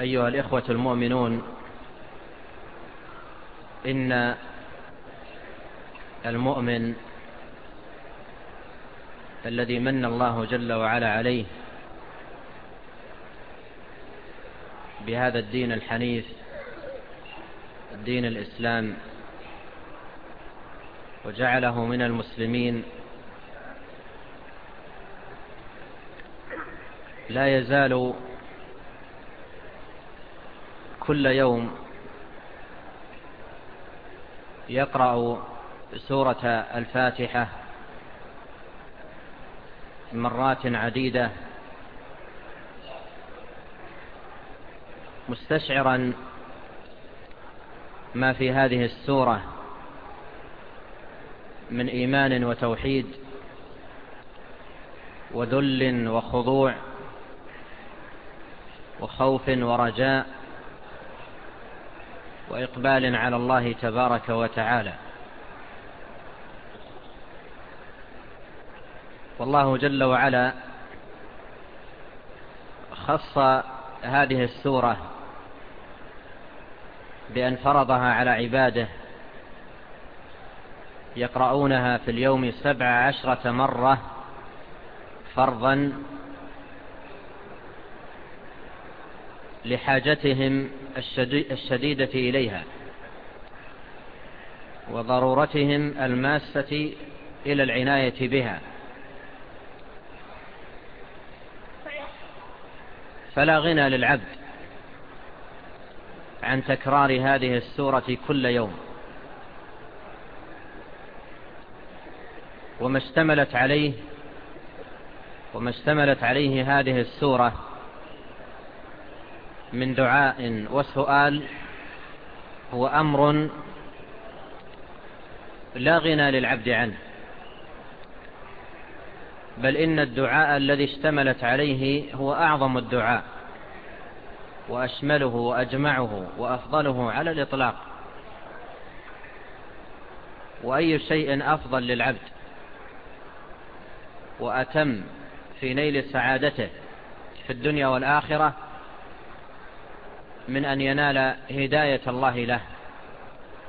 أيها الإخوة المؤمنون إن المؤمن الذي من الله جل وعلا عليه بهذا الدين الحنيف الدين الإسلام وجعله من المسلمين لا يزال كل يوم يقرأ سورة الفاتحة مرات عديدة مستشعرا ما في هذه السورة من إيمان وتوحيد وذل وخضوع وخوف ورجاء وإقبال على الله تبارك وتعالى. والله جل وعلا خص هذه السورة بأن فرضها على عباده يقرؤونها في اليوم سبع عشرة مرة فرضا لحاجتهم الشديدة إليها وضرورتهم الماسة إلى العناية بها. فلا غنى للعبد عن تكرار هذه السورة كل يوم. وما اشتملت عليه وما اشتملت عليه هذه السورة من دعاء وسؤال هو أمر لا غنى للعبد عنه بل إن الدعاء الذي اشتملت عليه هو أعظم الدعاء وأشمله وأجمعه وأفضله على الإطلاق وأي شيء أفضل للعبد وأتم في نيل سعادته في الدنيا والآخرة من أن ينال هداية الله له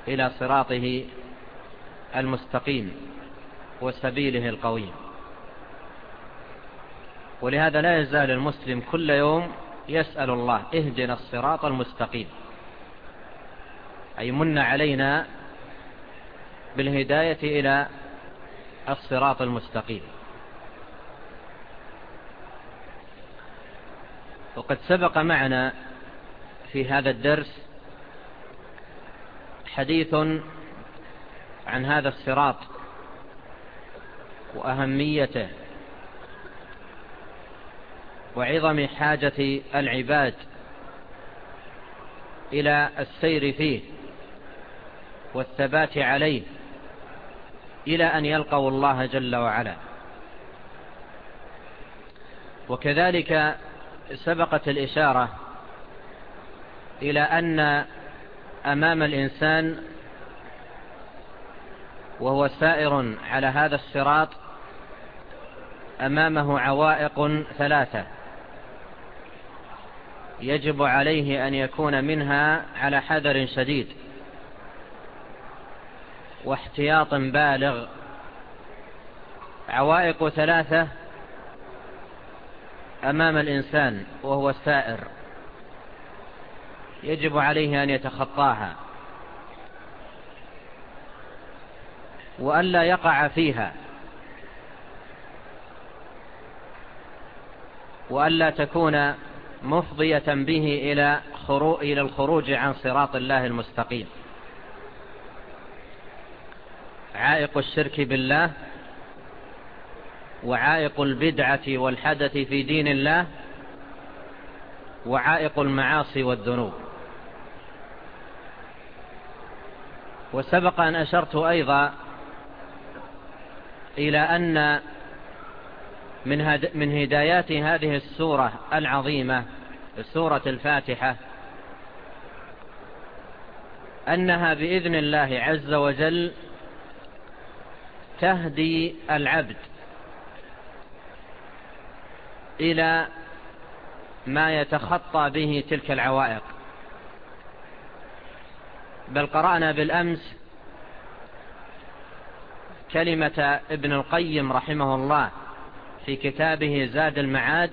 إلى صراطه المستقيم وسبيله القويم. ولهذا لا يزال المسلم كل يوم يسأل الله اهدنا الصراط المستقيم. أي من علينا بالهداية إلى الصراط المستقيم. وقد سبق معنا في هذا الدرس حديث عن هذا الصراط وأهميته وعظم حاجة العباد إلى السير فيه والثبات عليه إلى أن يلقوا الله جل وعلا. وكذلك سبقت الإشارة إلى أن أمام الإنسان وهو سائر على هذا الصراط أمامه عوائق ثلاثة يجب عليه أن يكون منها على حذر شديد واحتياط بالغ عوائق ثلاثة أمام الإنسان وهو السائر يجب عليه أن يتخطاها وألا يقع فيها وألا تكون مفضية به إلى, خرو... إلى الخروج عن صراط الله المستقيم. عائق الشرك بالله وعائق البدعة والحدث في دين الله وعائق المعاصي والذنوب. وسبق أن أشرت أيضا إلى أن من, من هدايات هذه السورة العظيمة سورة الفاتحة أنها بإذن الله عز وجل تهدي العبد إلى ما يتخطى به تلك العوائق. بل قرأنا بالأمس كلمة ابن القيم رحمه الله في كتابه زاد المعاد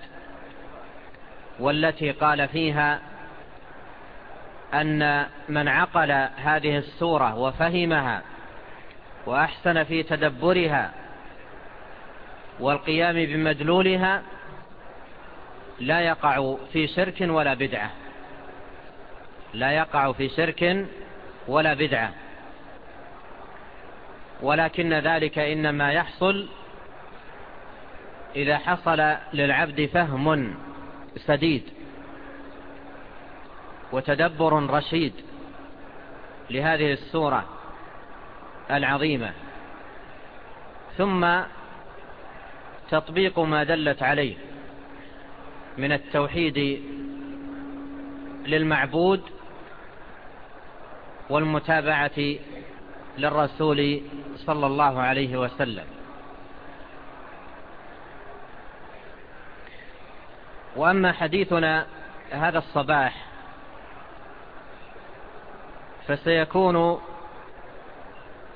والتي قال فيها أن من عقل هذه السورة وفهمها وأحسن في تدبرها والقيام بمدلولها لا يقع في شرك ولا بدعة لا يقع في شرك ولا بدعة. ولكن ذلك إنما يحصل إذا حصل للعبد فهم سديد وتدبر رشيد لهذه السورة العظيمة. ثم تطبيق ما دلت عليه من التوحيد للمعبود والمتابعة للرسول صلى الله عليه وسلم. وأما حديثنا هذا الصباح فسيكون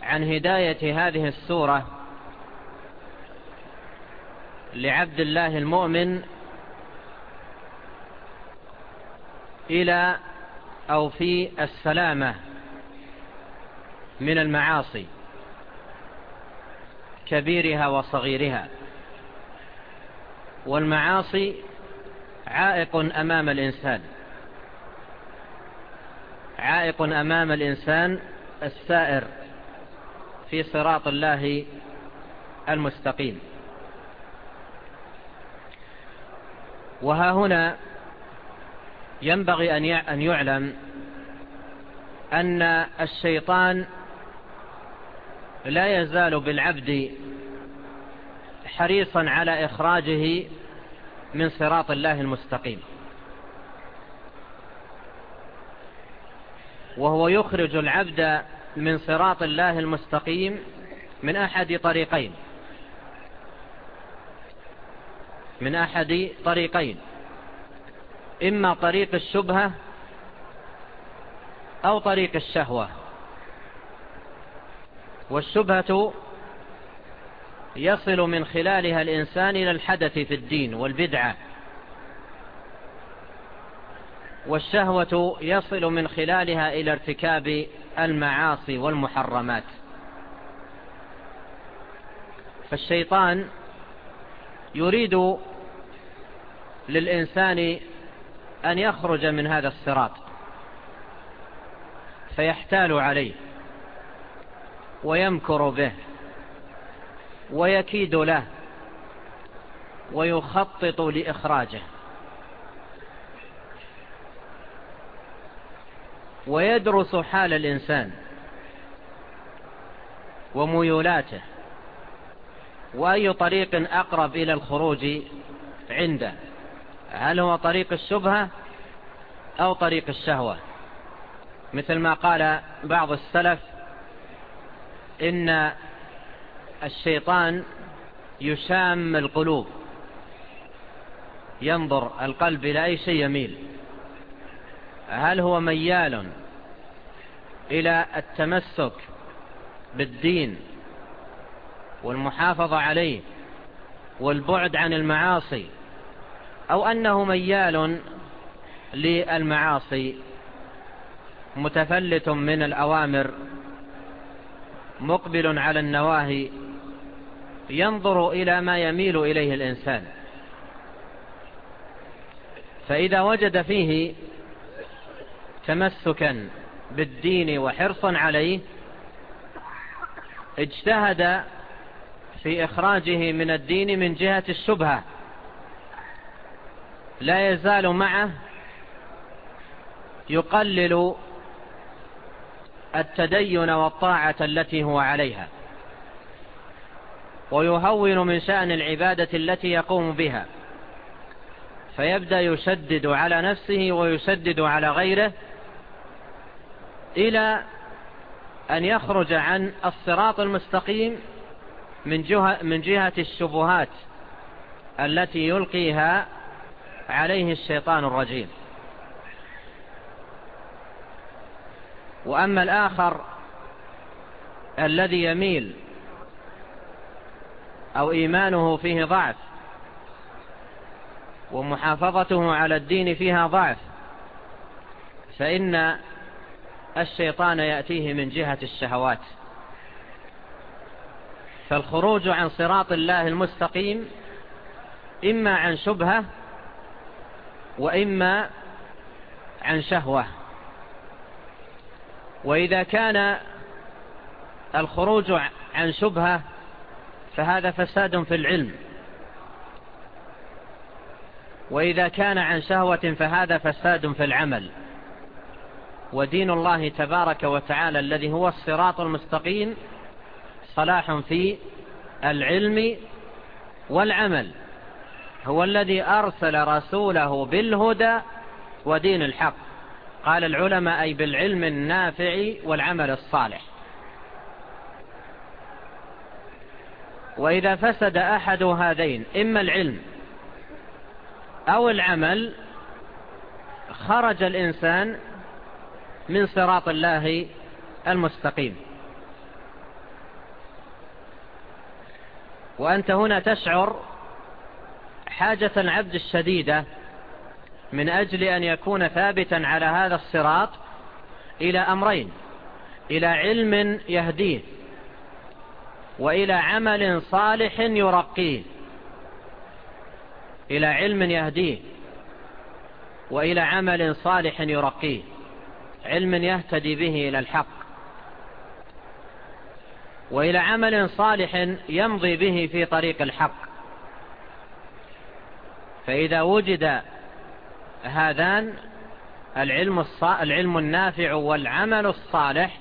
عن هداية هذه السورة لعبد الله المؤمن إلى أو في السلامة. من المعاصي كبيرها وصغيرها. والمعاصي عائق أمام الإنسان. عائق أمام الإنسان السائر في صراط الله المستقيم. وها هنا ينبغي أن يعلم أن الشيطان لا يزال بالعبد حريصا على إخراجه من صراط الله المستقيم. وهو يخرج العبد من صراط الله المستقيم من أحد طريقين. من أحد طريقين. إما طريق الشبهة أو طريق الشهوة. والشبهة يصل من خلالها الإنسان إلى الحدث في الدين والبدعة. والشهوة يصل من خلالها إلى ارتكاب المعاصي والمحرمات. فالشيطان يريد للإنسان أن يخرج من هذا الصراط فيحتال عليه. ويمكر به ويكيد له ويخطط لإخراجه. ويدرس حال الإنسان وميولاته وأي طريق أقرب إلى الخروج عنده. هل هو طريق الشبهة أو طريق الشهوة؟ مثل ما قال بعض السلف إن الشيطان يسام القلوب. ينظر القلب إلى أي شيء يميل. هل هو ميال إلى التمسك بالدين والمحافظة عليه والبعد عن المعاصي أو أنه ميال للمعاصي متفلت من الأوامر مقبل على النواهي ينظر إلى ما يميل إليه الإنسان. فإذا وجد فيه تمسكا بالدين وحرصا عليه اجتهد في إخراجه من الدين من جهة الشبهة. لا يزال معه يقلل التدين والطاعة التي هو عليها. ويهون من شأن العبادة التي يقوم بها. فيبدأ يشدد على نفسه ويشدد على غيره إلى أن يخرج عن الصراط المستقيم من جهة, من جهة الشبهات التي يلقيها عليه الشيطان الرجيم. وأما الآخر الذي يميل أو إيمانه فيه ضعف ومحافظته على الدين فيها ضعف فإن الشيطان يأتيه من جهة الشهوات. فالخروج عن صراط الله المستقيم إما عن شبهة وإما عن شهوة. وإذا كان الخروج عن شبهة فهذا فساد في العلم. وإذا كان عن شهوة فهذا فساد في العمل. ودين الله تبارك وتعالى الذي هو الصراط المستقيم صلاح في العلم والعمل. هو الذي أرسل رسوله بالهدى ودين الحق. قال العلماء أي بالعلم النافع والعمل الصالح. وإذا فسد أحد هذين إما العلم أو العمل خرج الإنسان من صراط الله المستقيم. وأنت هنا تشعر حاجة العبد الشديدة من أجل أن يكون ثابتا على هذا الصراط إلى أمرين إلى علم يهديه وإلى عمل صالح يرقيه إلى علم يهديه وإلى عمل صالح يرقيه علم يهتدي به إلى الحق وإلى عمل صالح يمضي به في طريق الحق. فإذا وجد هذان العلم, الص... العلم النافع والعمل الصالح.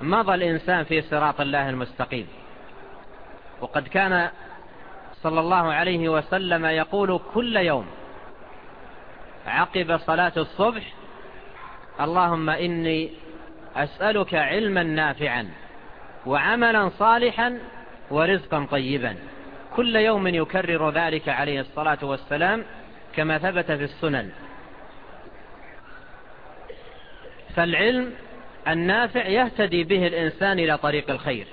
مضى الإنسان في صراط الله المستقيم. وقد كان صلى الله عليه وسلم يقول كل يوم عقب صلاة الصبح اللهم إني أسألك علما نافعا وعملا صالحا ورزقا طيبا. كل يوم يكرر ذلك عليه الصلاة والسلام كما ثبت في السنن. فالعلم النافع يهتدي به الإنسان إلى طريق الخير.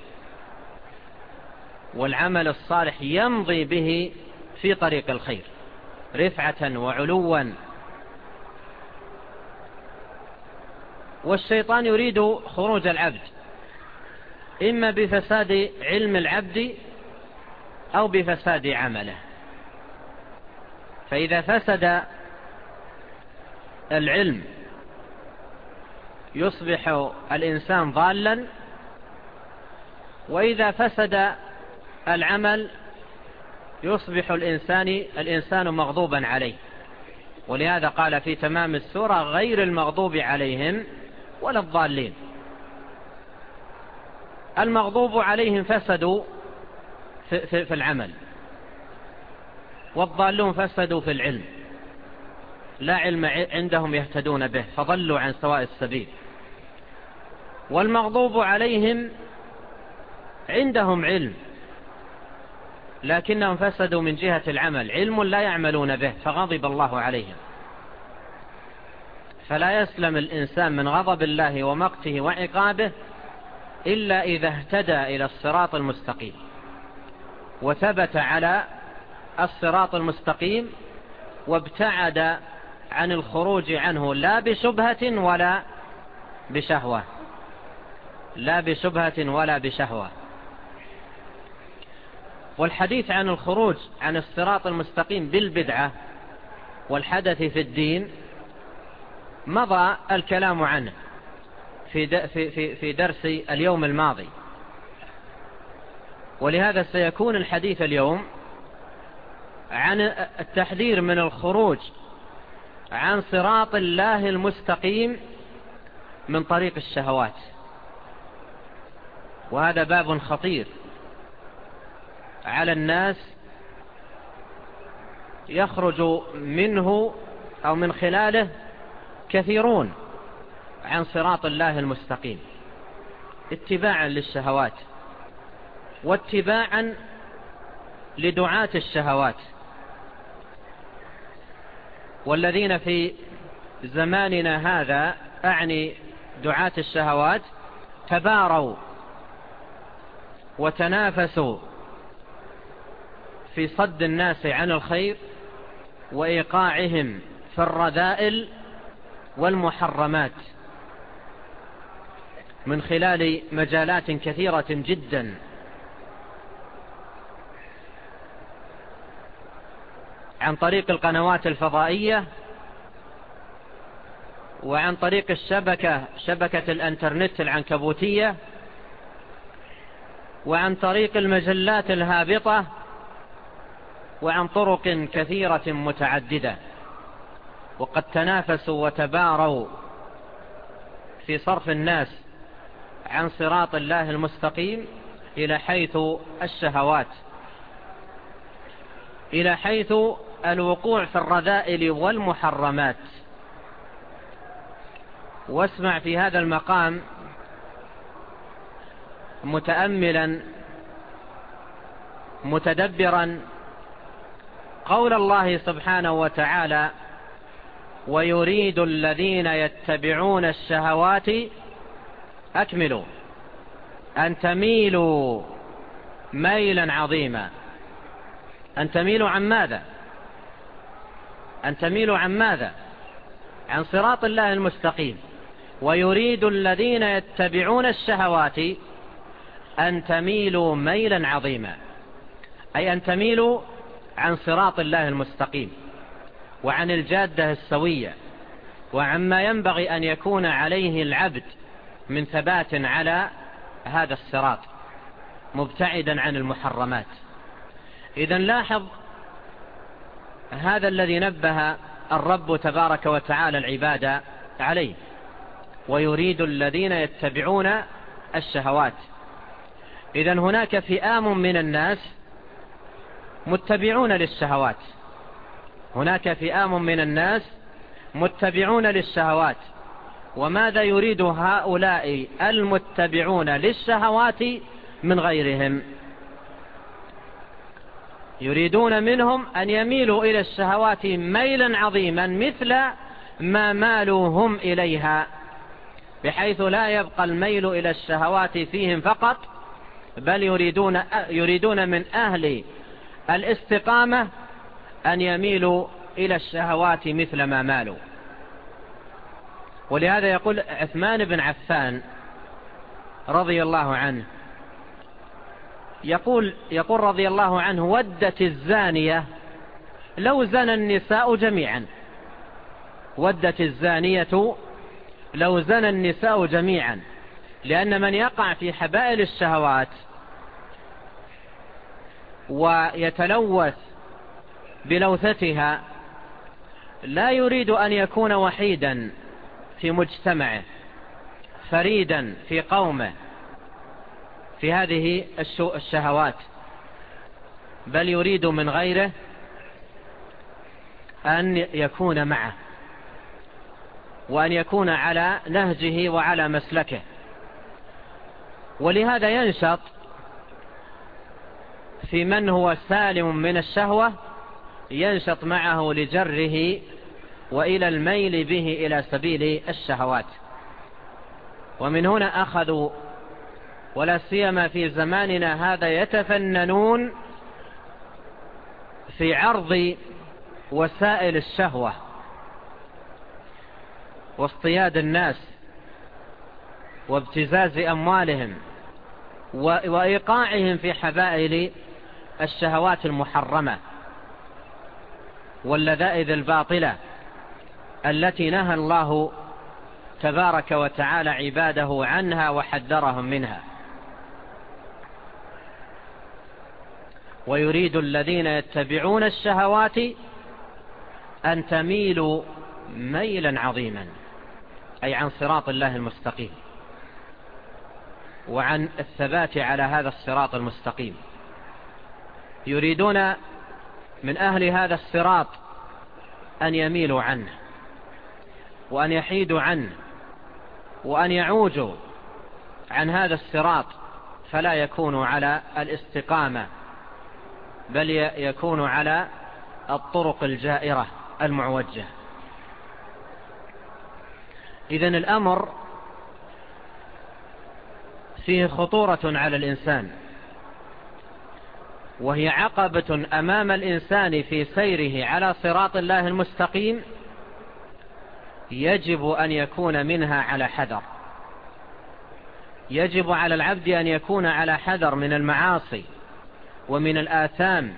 والعمل الصالح يمضي به في طريق الخير. رفعة وعلوا. والشيطان يريد خروج العبد. إما بفساد علم العبد أو بفساد عمله. فإذا فسد العلم يصبح الإنسان ضالا وإذا فسد العمل يصبح الإنسان الإنسان مغضوبا عليه. ولهذا قال في تمام السورة غير المغضوب عليهم ولا الضالين. المغضوب عليهم فسدوا في, في, في العمل. والضالون فسدوا في العلم. لا علم عندهم يهتدون به فضلوا عن سواء السبيل. والمغضوب عليهم عندهم علم لكنهم فسدوا من جهة العمل. علم لا يعملون به فغضب الله عليهم. فلا يسلم الإنسان من غضب الله ومقته وعقابه إلا إذا اهتدى إلى الصراط المستقيم. وثبت على الصراط المستقيم وابتعد عن الخروج عنه لا بشبهة ولا بشهوة. لا بشبهة ولا بشهوة. والحديث عن الخروج عن الصراط المستقيم بالبدعة والحدث في الدين مضى الكلام عنه في في في درس اليوم الماضي. ولهذا سيكون الحديث اليوم عن التحذير من الخروج عن صراط الله المستقيم من طريق الشهوات. وهذا باب خطير. على الناس يخرج منه أو من خلاله كثيرون عن صراط الله المستقيم. اتباعا للشهوات. واتباعا لدعاة الشهوات. والذين في زماننا هذا أعني دعاة الشهوات تباروا وتنافسوا في صد الناس عن الخير وإيقاعهم في الرذائل والمحرمات. من خلال مجالات كثيرة جدا. عن طريق القنوات الفضائية وعن طريق الشبكة شبكة الإنترنت العنكبوتية وعن طريق المجلات الهابطة وعن طرق كثيرة متعددة. وقد تنافسوا وتباروا في صرف الناس عن صراط الله المستقيم إلى حيث الشهوات. إلى حيث الوقوع في الرذائل والمحرمات. واسمع في هذا المقام متأملا متدبرا قول الله سبحانه وتعالى ويريد الذين يتبعون الشهوات أكملوا أن تميلوا ميلا عظيما. أن تميلوا عن ماذا؟ أن تميلوا عن ماذا؟ عن صراط الله المستقيم. ويريد الذين يتبعون الشهوات أن تميلوا ميلا عظيما. أي أن تميلوا عن صراط الله المستقيم. وعن الجادة السوية. وعما ينبغي أن يكون عليه العبد من ثبات على هذا الصراط مبتعدا عن المحرمات. إذن لاحظ هذا الذي نبه الرب تبارك وتعالى العباد عليه ويريد الذين يتبعون الشهوات. إذا هناك فئام من الناس متبعون للشهوات. هناك فئام من الناس متبعون للشهوات. وماذا يريد هؤلاء المتبعون للشهوات من غيرهم؟ يريدون منهم أن يميلوا إلى الشهوات ميلا عظيما مثل ما مالوا هم إليها بحيث لا يبقى الميل إلى الشهوات فيهم فقط بل يريدون, يريدون من أهل الاستقامة أن يميلوا إلى الشهوات مثل ما مالوا. ولهذا يقول عثمان بن عفان رضي الله عنه يقول, يقول رضي الله عنه ودت الزانية لو زنى النساء جميعا. ودت الزانية لو زنى النساء جميعا. لأن من يقع في حبائل الشهوات ويتلوث بلوثتها لا يريد أن يكون وحيدا في مجتمعه فريدا في قومه. في هذه الشهوات. بل يريد من غيره أن يكون معه وأن يكون على نهجه وعلى مسلكه. ولهذا ينشط في من هو سالم من الشهوة ينشط معه لجره وإلى الميل به إلى سبيل الشهوات. ومن هنا أخذوا ولا سيما في زماننا هذا يتفننون في عرض وسائل الشهوة واصطياد الناس وابتزاز أموالهم وإيقاعهم في حبائل الشهوات المحرمة واللذائذ الباطلة التي نهى الله تبارك وتعالى عباده عنها وحذرهم منها. ويريد الذين يتبعون الشهوات أن تميلوا ميلا عظيما أي عن صراط الله المستقيم وعن الثبات على هذا الصراط المستقيم. يريدون من أهل هذا الصراط أن يميلوا عنه وأن يحيدوا عنه وأن يعوجوا عن هذا الصراط فلا يكونوا على الاستقامة. بل يكون على الطرق الجائرة المعوجة. إذن الأمر فيه خطورة على الإنسان وهي عقبة أمام الإنسان في سيره على صراط الله المستقيم يجب أن يكون منها على حذر. يجب على العبد أن يكون على حذر من المعاصي. ومن الآثام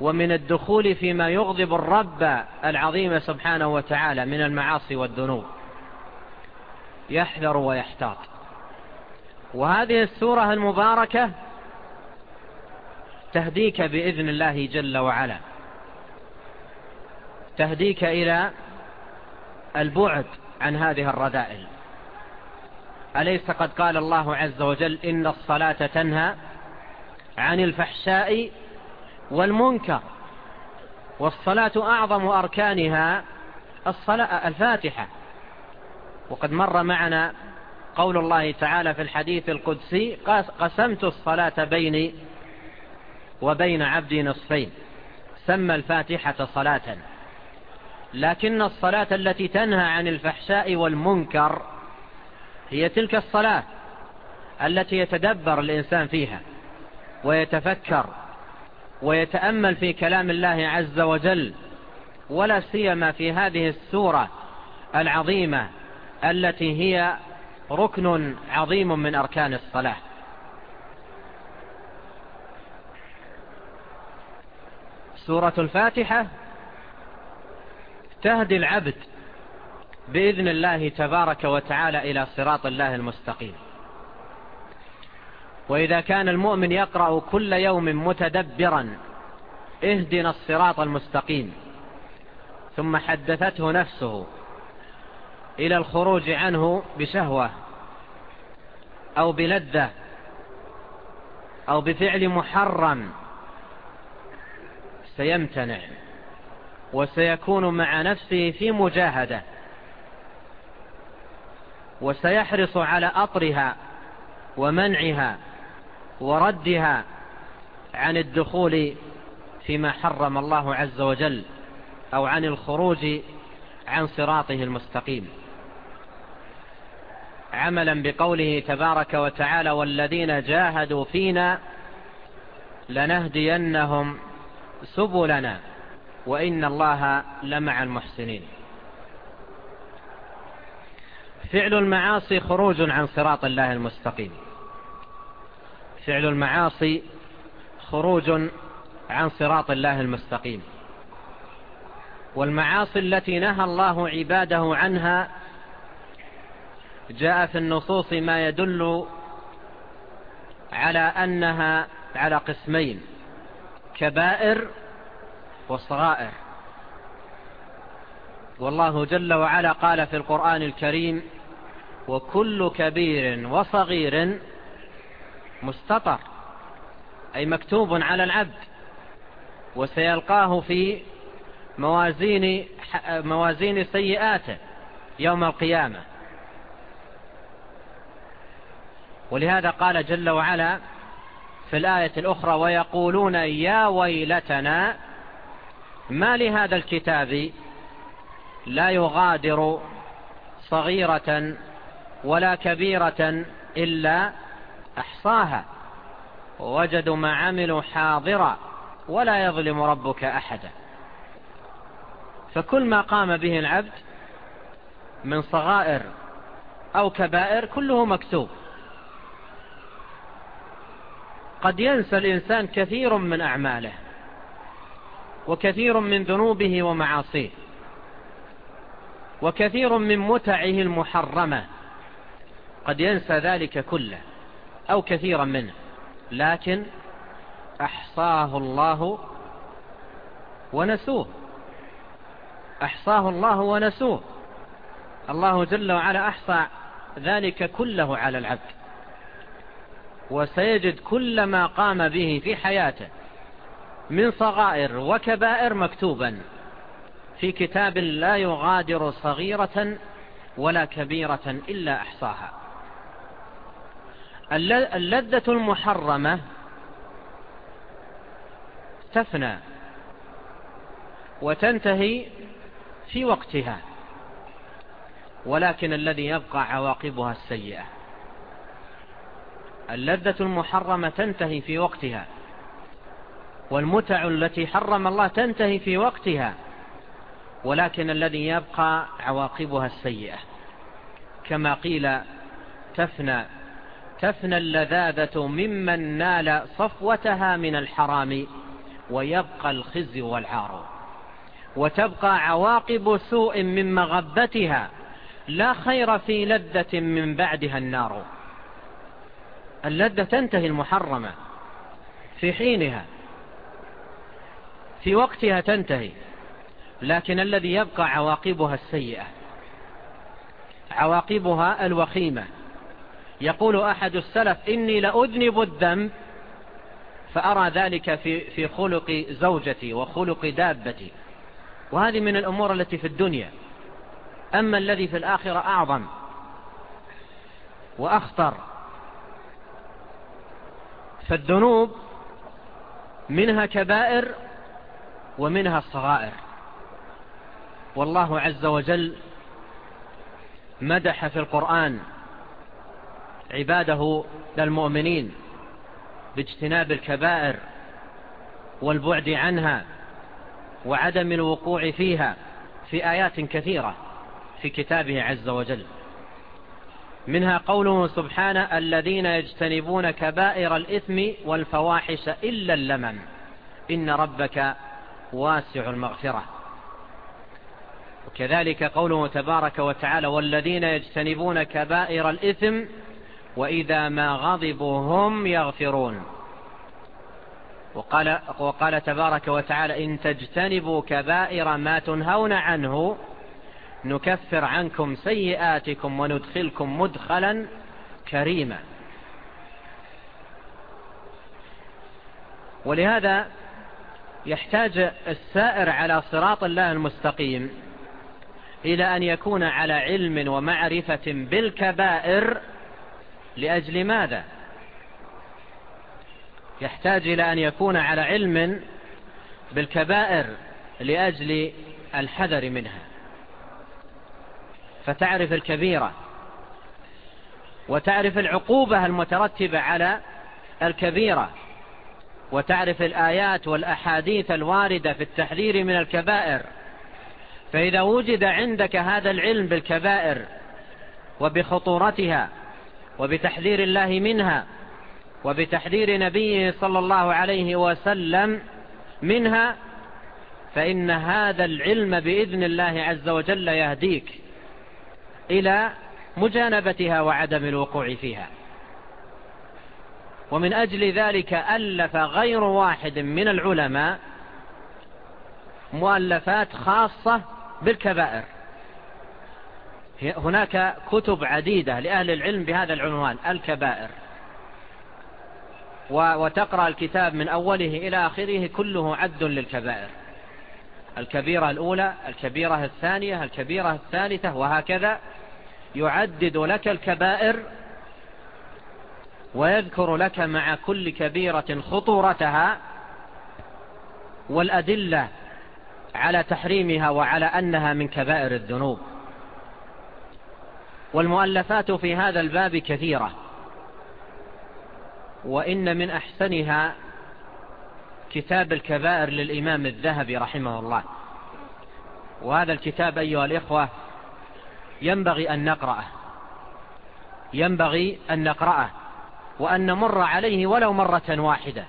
ومن الدخول فيما يغضب الرب العظيم سبحانه وتعالى من المعاصي والذنوب. يحذر ويحتاط. وهذه السورة المباركة تهديك بإذن الله جل وعلا. تهديك إلى البعد عن هذه الرذائل أليس قد قال الله عز وجل إن الصلاة تنهى عن الفحشاء والمنكر والصلاة أعظم أركانها الصلاة الفاتحة. وقد مر معنا قول الله تعالى في الحديث القدسي قسمت الصلاة بيني وبين عبدي نصفين. سمى الفاتحة صلاة. لكن الصلاة التي تنهى عن الفحشاء والمنكر هي تلك الصلاة التي يتدبر الإنسان فيها. ويتفكر ويتأمل في كلام الله عز وجل ولا سيما في هذه السورة العظيمة التي هي ركن عظيم من أركان الصلاة. سورة الفاتحة تهدي العبد بإذن الله تبارك وتعالى إلى صراط الله المستقيم. وإذا كان المؤمن يقرأ كل يوم متدبرا اهدنا الصراط المستقيم. ثم حدثته نفسه إلى الخروج عنه بشهوة أو بلذة أو بفعل محرم. سيمتنع وسيكون مع نفسه في مجاهدة. وسيحرص على أطرها ومنعها. وردها عن الدخول فيما حرم الله عز وجل أو عن الخروج عن صراطه المستقيم. عملا بقوله تبارك وتعالى والذين جاهدوا فينا لنهدينهم سبلنا وإن الله لمع المحسنين. فعل المعاصي خروج عن صراط الله المستقيم. فعل المعاصي خروج عن صراط الله المستقيم. والمعاصي التي نهى الله عباده عنها جاء في النصوص ما يدل على أنها على قسمين كبائر وصرائر والله جل وعلا قال في القرآن الكريم وكل كبير وصغير مستطر أي مكتوب على العبد وسيلقاه في موازين, موازين سيئاته يوم القيامة. ولهذا قال جل وعلا في الآية الأخرى ويقولون يا ويلتنا ما لهذا الكتاب لا يغادر صغيرة ولا كبيرة إلا أحصاها. ووجدوا ما عملوا حاضرا ولا يظلم ربك أحدا. فكل ما قام به العبد من صغائر أو كبائر كله مكتوب. قد ينسى الإنسان كثير من أعماله وكثير من ذنوبه ومعاصيه وكثير من متعه المحرمة. قد ينسى ذلك كله. أو كثيرا منه. لكن أحصاه الله ونسوه. أحصاه الله ونسوه. الله جل وعلا أحصى ذلك كله على العبد. وسيجد كل ما قام به في حياته من صغائر وكبائر مكتوبا في كتاب لا يغادر صغيرة ولا كبيرة إلا أحصاها. اللذة المحرمة تفنى وتنتهي في وقتها ولكن الذي يبقى عواقبها السيئة. اللذة المحرمة تنتهي في وقتها والمتع التي حرم الله تنتهي في وقتها ولكن الذي يبقى عواقبها السيئة. كما قيل تفنى تفنى اللذاذة ممن نال صفوتها من الحرام ويبقى الخزي والعار. وتبقى عواقب سوء من مغبتها لا خير في لذة من بعدها النار. اللذة تنتهي المحرمة في حينها في وقتها تنتهي لكن الذي يبقى عواقبها السيئة عواقبها الوخيمة. يقول أحد السلف إني لأذنب الذنب فأرى ذلك في, في خلق زوجتي وخلق دابتي. وهذه من الأمور التي في الدنيا. أما الذي في الآخرة أعظم وأخطر. فالذنوب منها كبائر ومنها الصغائر. والله عز وجل مدح في القرآن عباده للمؤمنين باجتناب الكبائر والبعد عنها وعدم الوقوع فيها في آيات كثيرة في كتابه عز وجل. منها قوله سبحانه الذين يجتنبون كبائر الإثم والفواحش إلا اللمم. إن ربك واسع المغفرة. وكذلك قوله تبارك وتعالى والذين يجتنبون كبائر الإثم وإذا ما غضبوا هم يغفرون. وقال, وقال تبارك وتعالى إن تجتنبوا كبائر ما تنهون عنه نكفر عنكم سيئاتكم وندخلكم مدخلا كريما. ولهذا يحتاج السائر على صراط الله المستقيم إلى أن يكون على علم ومعرفة بالكبائر لأجل ماذا؟ يحتاج إلى أن يكون على علم بالكبائر لأجل الحذر منها. فتعرف الكبيرة وتعرف العقوبة المترتبة على الكبيرة وتعرف الآيات والأحاديث الواردة في التحذير من الكبائر. فإذا وجد عندك هذا العلم بالكبائر وبخطورتها وبتحذير الله منها وبتحذير نبيه صلى الله عليه وسلم منها فإن هذا العلم بإذن الله عز وجل يهديك إلى مجانبتها وعدم الوقوع فيها. ومن أجل ذلك ألف غير واحد من العلماء مؤلفات خاصة بالكبائر. هناك كتب عديدة لأهل العلم بهذا العنوان الكبائر. وتقرأ الكتاب من أوله إلى آخره كله عد للكبائر. الكبيرة الأولى الكبيرة الثانية الكبيرة الثالثة وهكذا. يعدد لك الكبائر ويذكر لك مع كل كبيرة خطورتها والأدلة على تحريمها وعلى أنها من كبائر الذنوب. والمؤلفات في هذا الباب كثيرة. وإن من أحسنها كتاب الكبائر للإمام الذهبي رحمه الله. وهذا الكتاب أيها الإخوة ينبغي أن نقرأه. ينبغي أن نقرأه. وأن نمر عليه ولو مرة واحدة.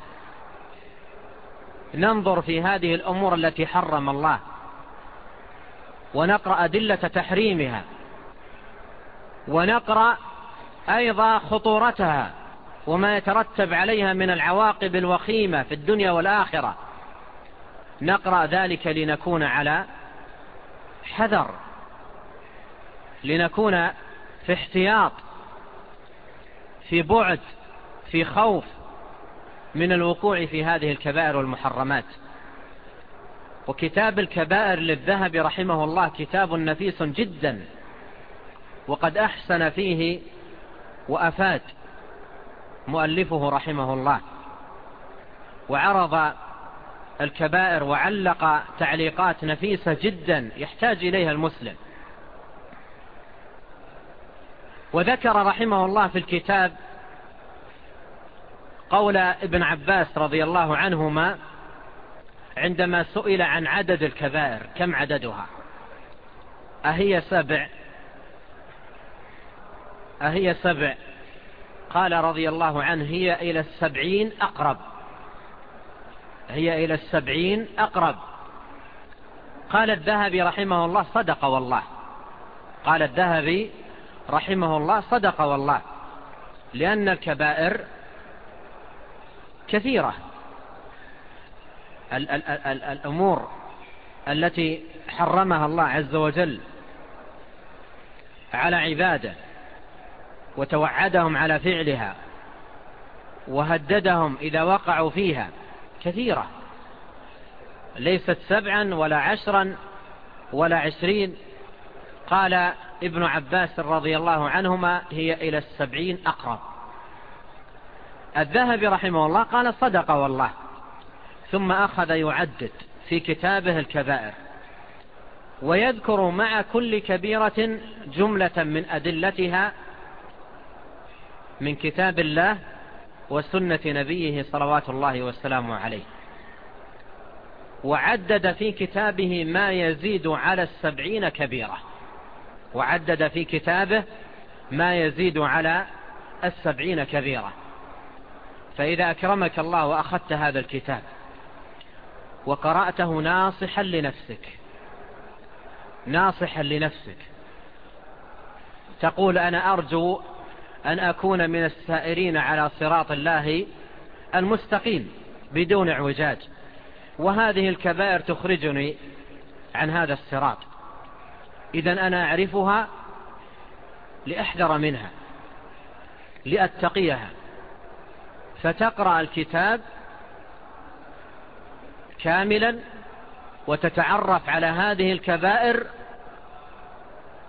ننظر في هذه الأمور التي حرم الله. ونقرأ دلة تحريمها. ونقرأ أيضا خطورتها وما يترتب عليها من العواقب الوخيمة في الدنيا والآخرة. نقرأ ذلك لنكون على حذر لنكون في احتياط في بعد في خوف من الوقوع في هذه الكبائر والمحرمات. وكتاب الكبائر للذهب رحمه الله كتاب نفيس جدا. وقد أحسن فيه وأفاد مؤلفه رحمه الله. وعرض الكبائر وعلق تعليقات نفيسة جدا يحتاج إليها المسلم. وذكر رحمه الله في الكتاب قول ابن عباس رضي الله عنهما عندما سئل عن عدد الكبائر كم عددها؟ أهي سبع. أهي سبع. قال رضي الله عنه هي إلى السبعين أقرب. هي إلى السبعين أقرب. قال الذهبي رحمه الله صدق والله. قال الذهبي رحمه الله صدق والله. لأن الكبائر كثيرة. ال ال ال الأمور التي حرمها الله عز وجل على عباده. وتوعدهم على فعلها وهددهم إذا وقعوا فيها كثيرة. ليست سبعا ولا عشرا ولا عشرين. قال ابن عباس رضي الله عنهما هي إلى السبعين أقرب. الذهب رحمه الله قال صدق والله ثم أخذ يعدد في كتابه الكبائر ويذكر مع كل كبيرة جملة من أدلتها من كتاب الله وسنة نبيه صلوات الله والسلام عليه. وعدد في كتابه ما يزيد على السبعين كبيرة. وعدد في كتابه ما يزيد على السبعين كبيرة. فإذا أكرمك الله وأخذت هذا الكتاب وقرأته ناصحا لنفسك ناصحا لنفسك تقول أنا أرجو أن أكون من السائرين على صراط الله المستقيم بدون اعوجاج. وهذه الكبائر تخرجني عن هذا الصراط. إذن أنا أعرفها لأحذر منها لأتقيها. فتقرأ الكتاب كاملا وتتعرف على هذه الكبائر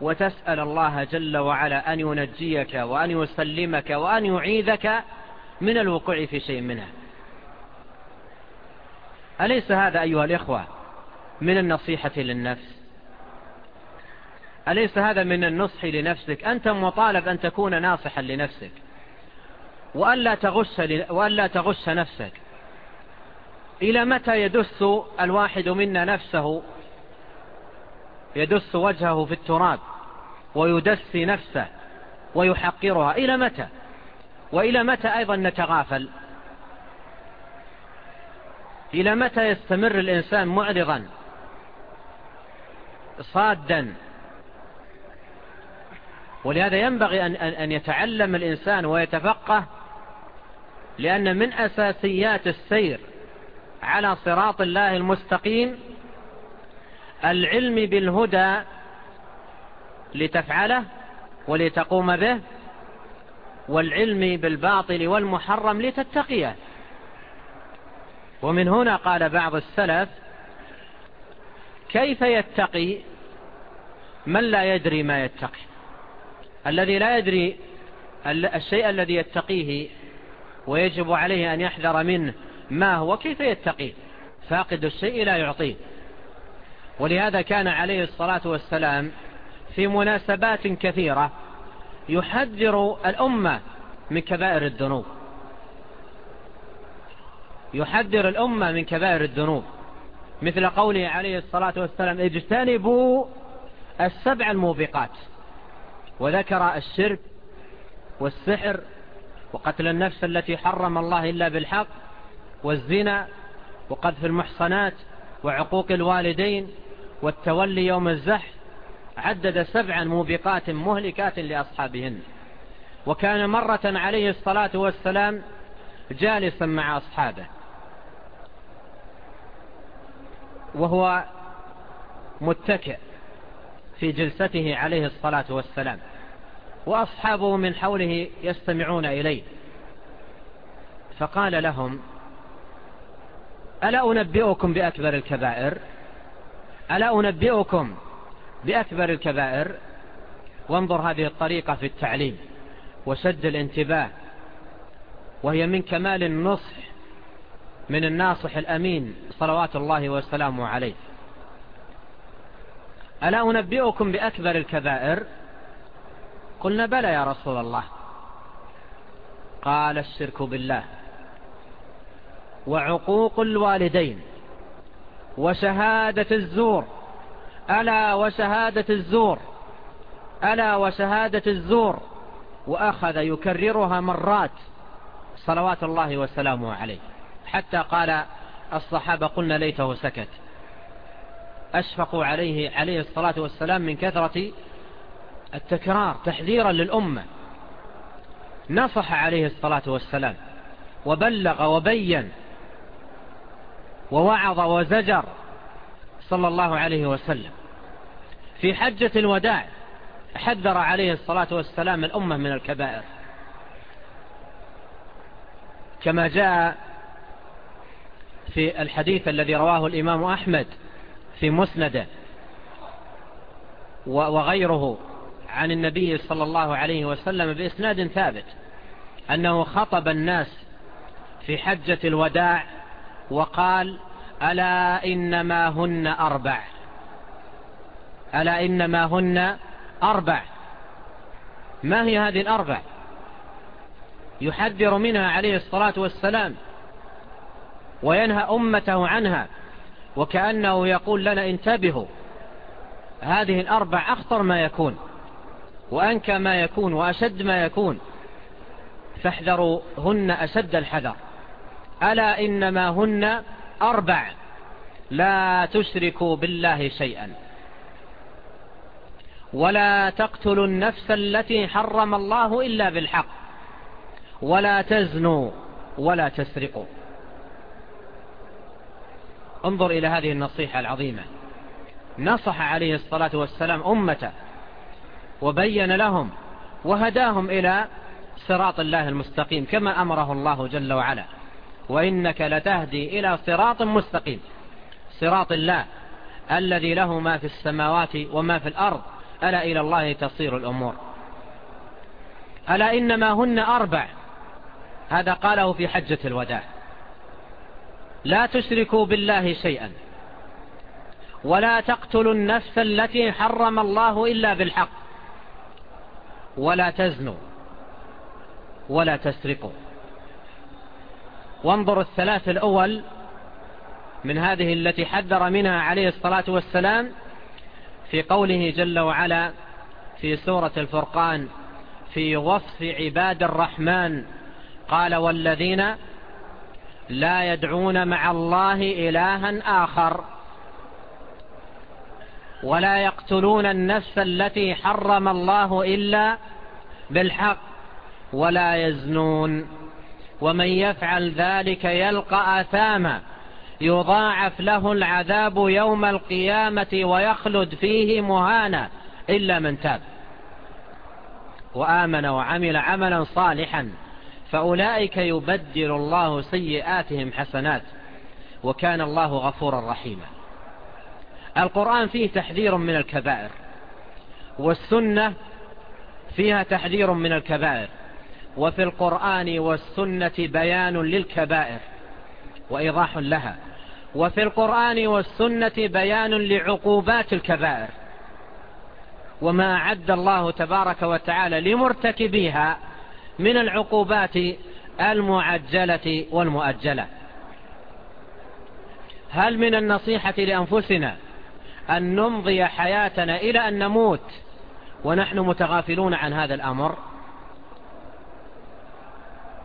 وتسأل الله جل وعلا أن ينجيك وأن يسلمك وأن يعيذك من الوقوع في شيء منها أليس هذا أيها الإخوة من النصيحة للنفس؟ أليس هذا من النصح لنفسك؟ أنت مطالب أن تكون ناصحا لنفسك. وألا تغش, وألا تغش نفسك. إلى متى يدس الواحد منا نفسه؟ يدس وجهه في التراب. ويدس نفسه ويحقرها. إلى متى؟ وإلى متى أيضا نتغافل؟ إلى متى يستمر الإنسان معرضا؟ صادا. ولهذا ينبغي أن, أن يتعلم الإنسان ويتفقه لأن من أساسيات السير على صراط الله المستقيم العلم بالهدى لتفعله ولتقوم به والعلم بالباطل والمحرم لتتقيه. ومن هنا قال بعض السلف كيف يتقي من لا يدري ما يتقي؟ الذي لا يدري الشيء الذي يتقيه ويجب عليه أن يحذر منه ما هو كيف يتقيه؟ فاقد الشيء لا يعطيه. ولهذا كان عليه الصلاة والسلام في مناسبات كثيرة يحذر الأمة من كبائر الذنوب. يحذر الأمة من كبائر الذنوب. مثل قوله عليه الصلاة والسلام اجتنبوا السبع الموبقات. وذكر الشرك والسحر وقتل النفس التي حرم الله إلا بالحق والزنا وقذف المحصنات وعقوق الوالدين والتولي يوم الزحف عدد سبعا موبقات مهلكات لأصحابهن. وكان مرة عليه الصلاة والسلام جالسا مع أصحابه. وهو متكئ في جلسته عليه الصلاة والسلام. وأصحابه من حوله يستمعون إليه. فقال لهم ألا أنبئكم بأكبر الكبائر؟ ألا أنبئكم بأكبر الكبائر وانظر هذه الطريقة في التعليم وسد الانتباه وهي من كمال النصح من الناصح الأمين صلوات الله وسلامه عليه. ألا أنبئكم بأكبر الكبائر؟ قلنا بلى يا رسول الله. قال الشرك بالله. وعقوق الوالدين وشهادة الزور ألا وشهادة الزور ألا وشهادة الزور وأخذ يكررها مرات صلوات الله وسلامه عليه. حتى قال الصحابة قلنا ليته سكت. أشفقوا عليه عليه الصلاة والسلام من كثرة التكرار تحذيرا للأمة. نصح عليه الصلاة والسلام وبلغ وبين ووعظ وزجر صلى الله عليه وسلم. في حجة الوداع حذر عليه الصلاة والسلام الأمة من الكبائر. كما جاء في الحديث الذي رواه الإمام أحمد في مسنده وغيره عن النبي صلى الله عليه وسلم بإسناد ثابت أنه خطب الناس في حجة الوداع وقال ألا إنما هن أربع. ألا إنما هن أربع. ما هي هذه الأربع؟ يحذر منها عليه الصلاة والسلام وينهى أمته عنها وكأنه يقول لنا انتبهوا هذه الأربع أخطر ما يكون وأنكى ما يكون وأشد ما يكون. فاحذروا هن أشد الحذر. ألا إنما هن أربع. لا تشركوا بالله شيئا. ولا تقتلوا النفس التي حرم الله إلا بالحق. ولا تزنوا ولا تسرقوا. انظر إلى هذه النصيحة العظيمة. نصح عليه الصلاة والسلام أمته وبين لهم وهداهم إلى صراط الله المستقيم كما أمره الله جل وعلا. وإنك لتهدي إلى صراط مستقيم. صراط الله الذي له ما في السماوات وما في الأرض. ألا إلى الله تصير الأمور. ألا إنما هن أربع. هذا قاله في حجة الوداع. لا تشركوا بالله شيئا. ولا تقتلوا النفس التي حرم الله إلا بالحق. ولا تزنوا. ولا تسرقوا. وانظر الثلاث الأول من هذه التي حذر منها عليه الصلاة والسلام في قوله جل وعلا في سورة الفرقان في وصف عباد الرحمن قال والذين لا يدعون مع الله إلها آخر ولا يقتلون النفس التي حرم الله إلا بالحق ولا يزنون ومن يفعل ذلك يلقى آثاما. يضاعف له العذاب يوم القيامة ويخلد فيه مهانا إلا من تاب. وآمن وعمل عملا صالحا فأولئك يبدل الله سيئاتهم حسنات وكان الله غفورا رحيما. القرآن فيه تحذير من الكبائر والسنة فيها تحذير من الكبائر. وفي القرآن والسنة بيان للكبائر وإيضاح لها. وفي القرآن والسنة بيان لعقوبات الكبائر. وما عد الله تبارك وتعالى لمرتكبيها من العقوبات المعجلة والمؤجلة. هل من النصيحة لأنفسنا أن نمضي حياتنا إلى أن نموت ونحن متغافلون عن هذا الأمر؟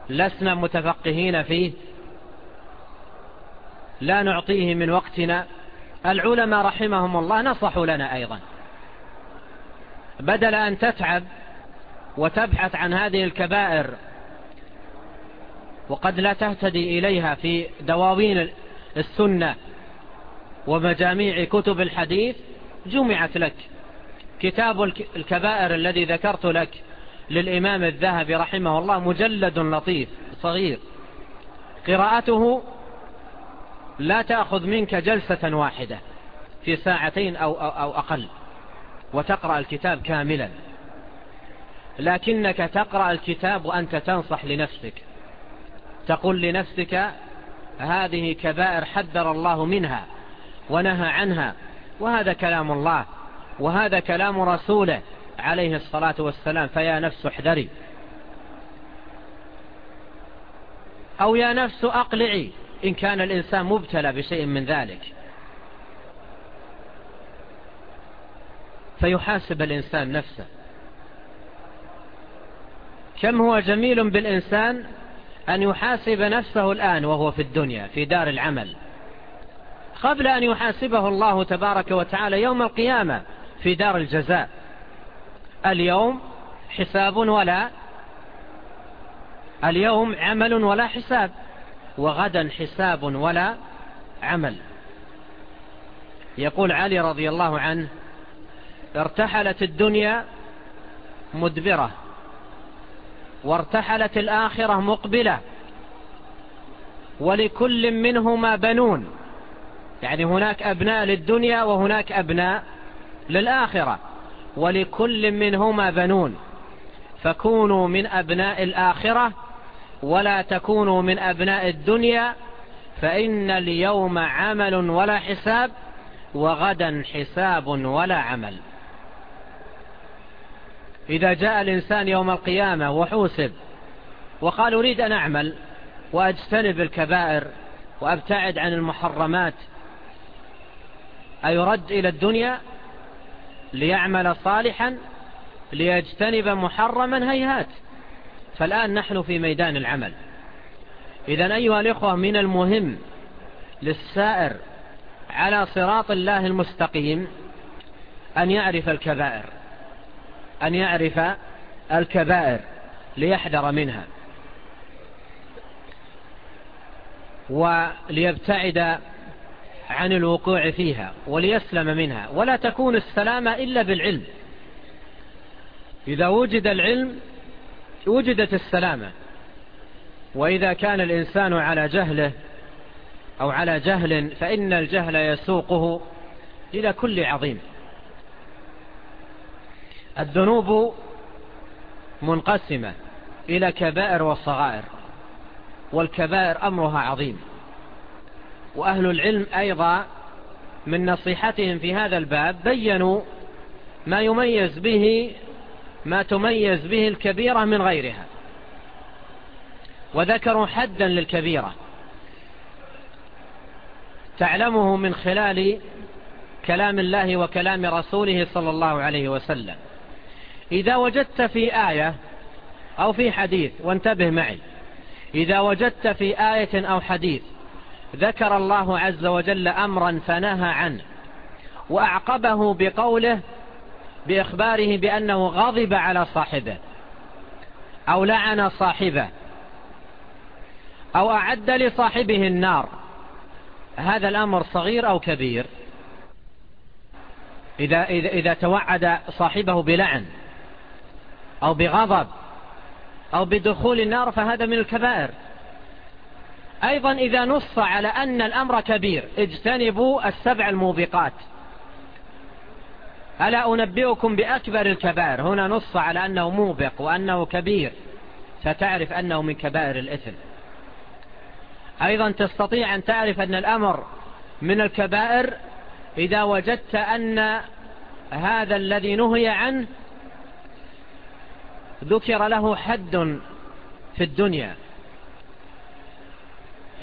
لسنا متفقهين فيه. لا نعطيه من وقتنا. العلماء رحمهم الله نصحوا لنا أيضا. بدل أن تتعب وتبحث عن هذه الكبائر وقد لا تهتدي إليها في دواوين السنة ومجاميع كتب الحديث جمعت لك. كتاب الكبائر الذي ذكرت لك للإمام الذهبي رحمه الله مجلد لطيف صغير. قراءته لا تأخذ منك جلسة واحدة في ساعتين أو, أو, أو أقل وتقرأ الكتاب كاملا. لكنك تقرأ الكتاب وأنت تنصح لنفسك. تقول لنفسك هذه كبائر حذر الله منها ونهى عنها وهذا كلام الله وهذا كلام رسوله. عليه الصلاة والسلام فيا نفس احذري. أو يا نفس أقلعي إن كان الإنسان مبتلى بشيء من ذلك. فيحاسب الإنسان نفسه. كم هو جميل بالإنسان أن يحاسب نفسه الآن وهو في الدنيا في دار العمل. قبل أن يحاسبه الله تبارك وتعالى يوم القيامة في دار الجزاء. اليوم حساب ولا اليوم عمل ولا حساب وغدا حساب ولا عمل. يقول علي رضي الله عنه ارتحلت الدنيا مدبرة وارتحلت الآخرة مقبلة ولكل منهما بنون. يعني هناك أبناء للدنيا وهناك أبناء للآخرة. ولكل منهما بنون. فكونوا من أبناء الآخرة ولا تكونوا من أبناء الدنيا فإن اليوم عمل ولا حساب وغدا حساب ولا عمل. إذا جاء الإنسان يوم القيامة وحوسب وقال أريد أن أعمل وأجتنب الكبائر وأبتعد عن المحرمات أيرد إلى الدنيا؟ ليعمل صالحا ليجتنب محرما هيهات. فالآن نحن في ميدان العمل. إذا أيها الإخوة من المهم للسائر على صراط الله المستقيم أن يعرف الكبائر أن يعرف الكبائر ليحذر منها. وليبتعد عن الوقوع فيها وليسلم منها ولا تكون السلامة إلا بالعلم. إذا وجد العلم وجدت السلامة وإذا كان الإنسان على جهله أو على جهل فإن الجهل يسوقه إلى كل عظيم. الذنوب منقسمة إلى كبائر والصغائر والكبائر أمرها عظيم. وأهل العلم أيضا من نصيحتهم في هذا الباب بينوا ما يميز به ما تميز به الكبيرة من غيرها. وذكروا حدا للكبيرة. تعلمه من خلال كلام الله وكلام رسوله صلى الله عليه وسلم. إذا وجدت في آية أو في حديث وانتبه معي. إذا وجدت في آية أو حديث ذكر الله عز وجل أمرا فنهى عنه وأعقبه بقوله بإخباره بأنه غضب على صاحبه أو لعن صاحبه أو أعد لصاحبه النار. هذا الأمر صغير أو كبير؟ إذا, إذا, إذا توعد صاحبه بلعن أو بغضب أو بدخول النار فهذا من الكبائر. أيضا إذا نص على أن الأمر كبير اجتنبوا السبع الموبقات. ألا أنبئكم بأكبر الكبائر؟ هنا نص على أنه موبق وأنه كبير. ستعرف أنه من كبائر الإثم. أيضا تستطيع أن تعرف أن الأمر من الكبائر إذا وجدت أن هذا الذي نهي عنه ذكر له حد في الدنيا.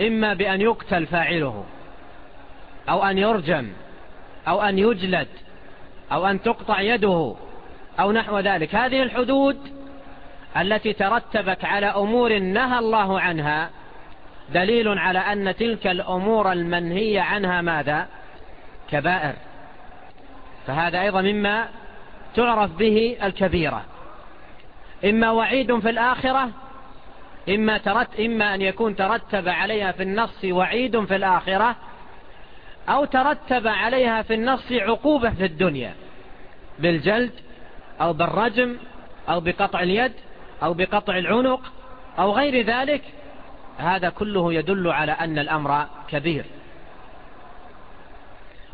إما بأن يقتل فاعله أو أن يرجم أو أن يجلد أو أن تقطع يده أو نحو ذلك. هذه الحدود التي ترتبت على أمور نهى الله عنها دليل على أن تلك الأمور المنهية عنها ماذا؟ كبائر. فهذا أيضا مما تعرف به الكبيرة. إما وعيد في الآخرة إما, ترت إما أن يكون ترتب عليها في النص وعيد في الآخرة أو ترتب عليها في النص عقوبة في الدنيا بالجلد أو بالرجم أو بقطع اليد أو بقطع العنق أو غير ذلك هذا كله يدل على أن الأمر كبير.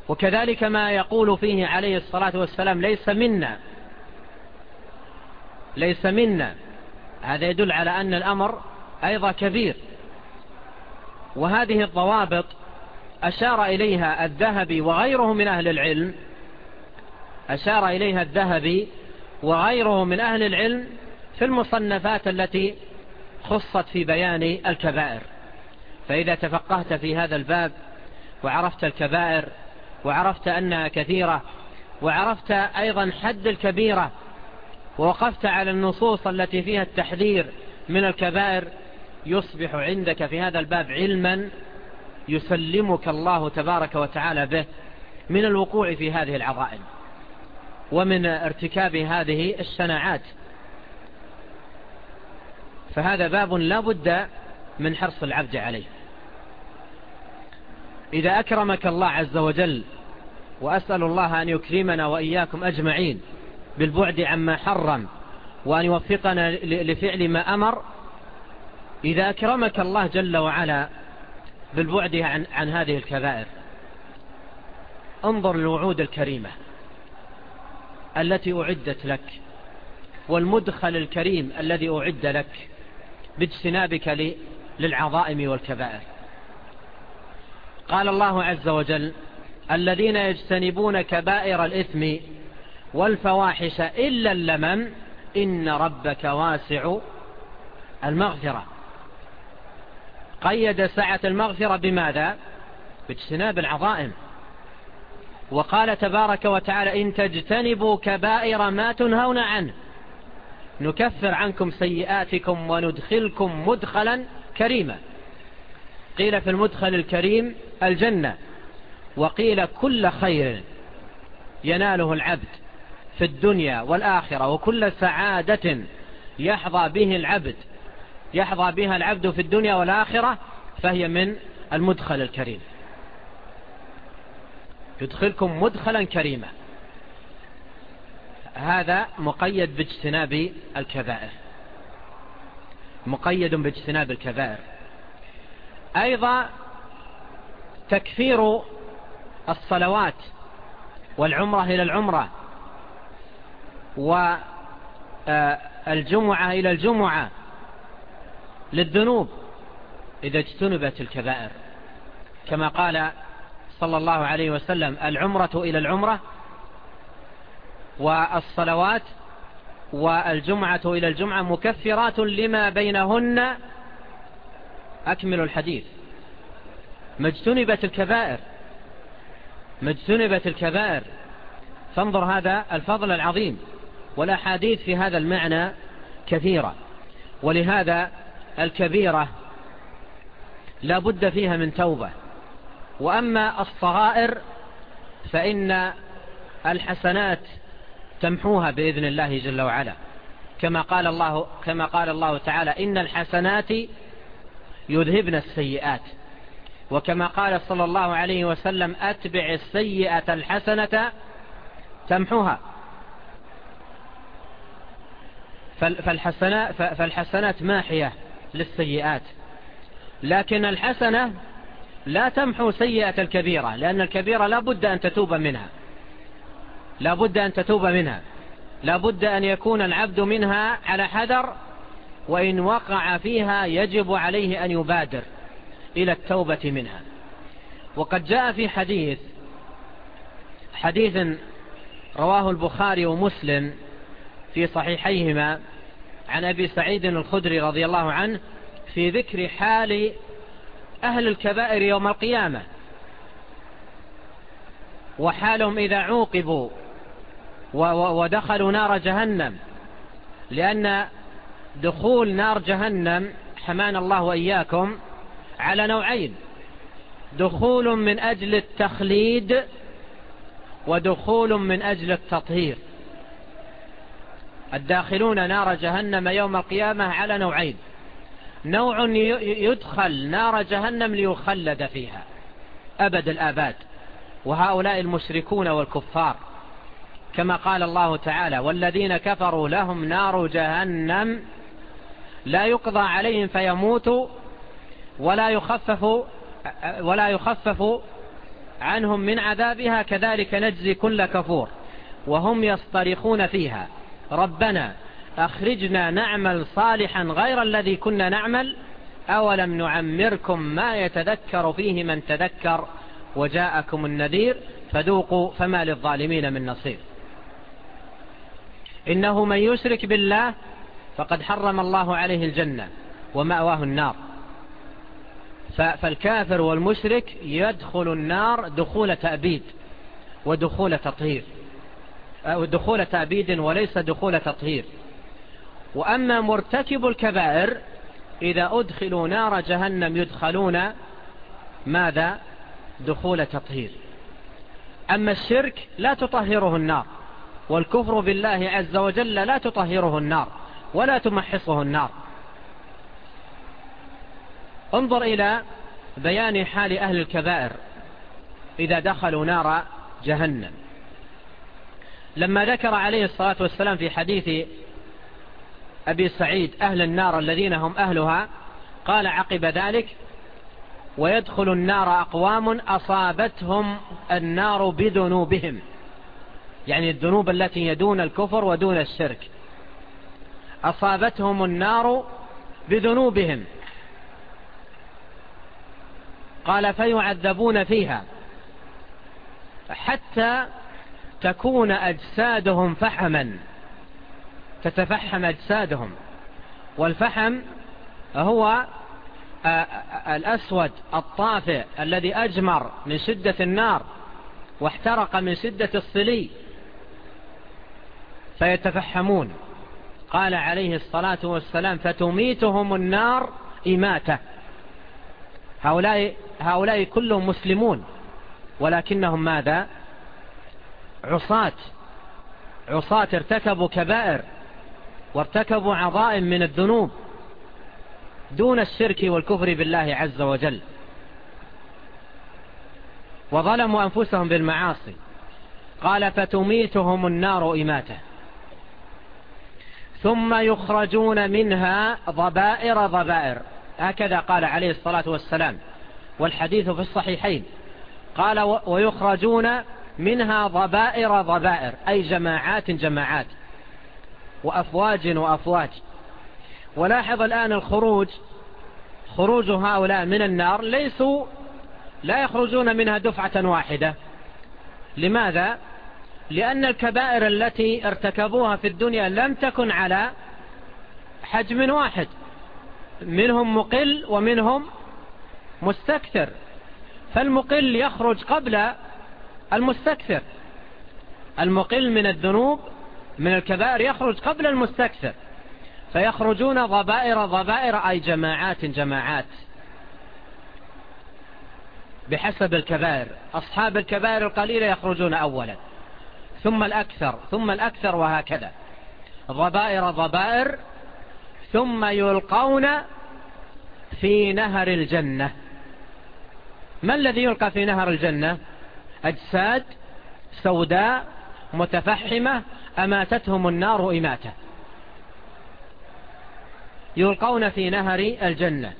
وكذلك ما يقول فيه عليه الصلاة والسلام ليس منا ليس منا هذا يدل على أن الأمر أيضا كبير. وهذه الضوابط أشار إليها الذهبي وغيره من أهل العلم. أشار إليها الذهبي وغيره من أهل العلم في المصنفات التي خصت في بيان الكبائر. فإذا تفقهت في هذا الباب وعرفت الكبائر وعرفت أنها كثيرة وعرفت أيضا حد الكبيرة ووقفت على النصوص التي فيها التحذير من الكبائر يصبح عندك في هذا الباب علما يسلمك الله تبارك وتعالى به من الوقوع في هذه العظائم ومن ارتكاب هذه الشناعات. فهذا باب لا بد من حرص العبد عليه. إذا أكرمك الله عز وجل وأسأل الله أن يكرمنا وإياكم أجمعين بالبعد عما حرم وأن يوفقنا لفعل ما أمر. إذا أكرمك الله جل وعلا بالبعد عن, عن هذه الكبائر انظر للوعود الكريمة التي أعدت لك والمدخل الكريم الذي أعد لك باجتنابك للعظائم والكبائر. قال الله عز وجل الذين يجتنبون كبائر الإثم والفواحش إلا اللمم إن ربك واسع المغفرة. قيد سعة المغفرة بماذا؟ باجتناب العظائم. وقال تبارك وتعالى إن تجتنبوا كبائر ما تنهون عنه. نكفر عنكم سيئاتكم وندخلكم مدخلا كريما. قيل في المدخل الكريم الجنة. وقيل كل خير يناله العبد. في الدنيا والآخرة وكل سعادة يحظى به العبد. يحظى بها العبد في الدنيا والآخرة فهي من المدخل الكريم. يدخلكم مدخلا كريما. هذا مقيد باجتناب الكبائر. مقيد باجتناب الكبائر. أيضا تكفير الصلوات والعمرة إلى العمرة. والجمعة إلى الجمعة للذنوب إذا اجتنبت الكبائر. كما قال صلى الله عليه وسلم العمرة إلى العمرة والصلوات والجمعة إلى الجمعة مكفرات لما بينهن. أكمل الحديث. ما اجتنبت الكبائر ما اجتنبت الكبائر. فانظر هذا الفضل العظيم. والأحاديث في هذا المعنى كثيرة ولهذا الكبيرة لا بد فيها من توبة. وأما الصغائر فإن الحسنات تمحوها بإذن الله جل وعلا. كما قال الله, كما قال الله تعالى إن الحسنات يذهبن السيئات. وكما قال صلى الله عليه وسلم أتبع السيئة الحسنة تمحوها. فالحسنات, فالحسنات ماحية للسيئات. لكن الحسنة لا تمحو سيئة الكبيرة لأن الكبيرة لا بد أن تتوب منها. لا بد أن تتوب منها. لا بد أن يكون العبد منها على حذر وإن وقع فيها يجب عليه أن يبادر إلى التوبة منها. وقد جاء في حديث حديث رواه البخاري ومسلم في صحيحيهما عن أبي سعيد الخدري رضي الله عنه في ذكر حال أهل الكبائر يوم القيامة. وحالهم إذا عوقبوا ودخلوا نار جهنم لأن دخول نار جهنم حمان الله وإياكم على نوعين. دخول من أجل التخليد ودخول من أجل التطهير. الداخلون نار جهنم يوم القيامة على نوعين. نوع يدخل نار جهنم ليخلد فيها. أبد الآباد. وهؤلاء المشركون والكفار. كما قال الله تعالى والذين كفروا لهم نار جهنم لا يقضى عليهم فيموتوا ولا يخفف ولا يخفف عنهم من عذابها. كذلك نجزي كل كفور. وهم يصطرخون فيها. ربنا أخرجنا نعمل صالحا غير الذي كنا نعمل أولم نعمركم ما يتذكر فيه من تذكر؟ وجاءكم النذير فذوقوا فما للظالمين من نصير. إنه من يشرك بالله فقد حرم الله عليه الجنة ومأواه النار. فالكافر والمشرك يدخل النار دخول تأبيد ودخول تطهير. دخول تعبيد وليس دخول تطهير. وأما مرتكب الكبائر إذا أدخلوا نار جهنم يدخلون ماذا؟ دخول تطهير. أما الشرك لا تطهره النار والكفر بالله عز وجل لا تطهره النار ولا تمحصه النار. انظر إلى بيان حال أهل الكبائر إذا دخلوا نار جهنم. لما ذكر عليه الصلاة والسلام في حديث أبي سعيد أهل النار الذين هم أهلها قال عقب ذلك ويدخل النار أقوام أصابتهم النار بذنوبهم. يعني الذنوب التي يدون الكفر ودون الشرك. أصابتهم النار بذنوبهم. قال فيعذبون فيها. حتى تكون أجسادهم فحما. تتفحم أجسادهم. والفحم هو آه، آه، الأسود الطافئ الذي أجمر من شدة النار واحترق من شدة الصلي. فيتفحمون. قال عليه الصلاة والسلام فتميتهم النار إماتة. هؤلاء, هؤلاء كلهم مسلمون. ولكنهم ماذا؟ عصاة. عصاة ارتكبوا كبائر وارتكبوا عظائم من الذنوب دون الشرك والكفر بالله عز وجل. وظلموا أنفسهم بالمعاصي. قال فتميتهم النار إماتة. ثم يخرجون منها ضبائر ضبائر. هكذا قال عليه الصلاة والسلام. والحديث في الصحيحين. قال ويخرجون منها ضبائر ضبائر أي جماعات جماعات وأفواج وأفواج. ولاحظ الآن الخروج خروج هؤلاء من النار ليسوا لا يخرجون منها دفعة واحدة. لماذا؟ لأن الكبائر التي ارتكبوها في الدنيا لم تكن على حجم واحد. منهم مقل ومنهم مستكثر. فالمقل يخرج قبل المستكثر. المقل من الذنوب من الكبائر يخرج قبل المستكثر. فيخرجون ضبائر ضبائر أي جماعات جماعات. بحسب الكبائر. أصحاب الكبائر القليلة يخرجون أولا. ثم الأكثر ثم الأكثر وهكذا. ضبائر ضبائر ثم يلقون في نهر الجنة. ما الذي يلقى في نهر الجنة؟ أجساد سوداء متفحمة أماتتهم النار إماتة. يلقون في نهر الجنة.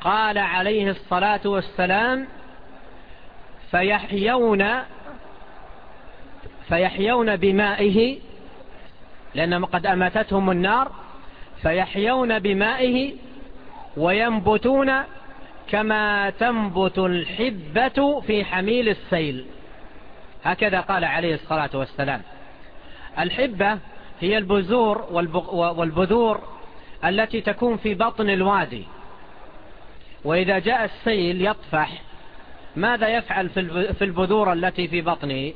قال عليه الصلاة والسلام فيحيون فيحيون بمائه لأن قد أماتتهم النار. فيحيون بمائه وينبتون كما تنبت الحبة في حميل السيل. هكذا قال عليه الصلاة والسلام. الحبة هي البذور والبذور التي تكون في بطن الوادي. وإذا جاء السيل يطفح ماذا يفعل في البذور التي في بطنه؟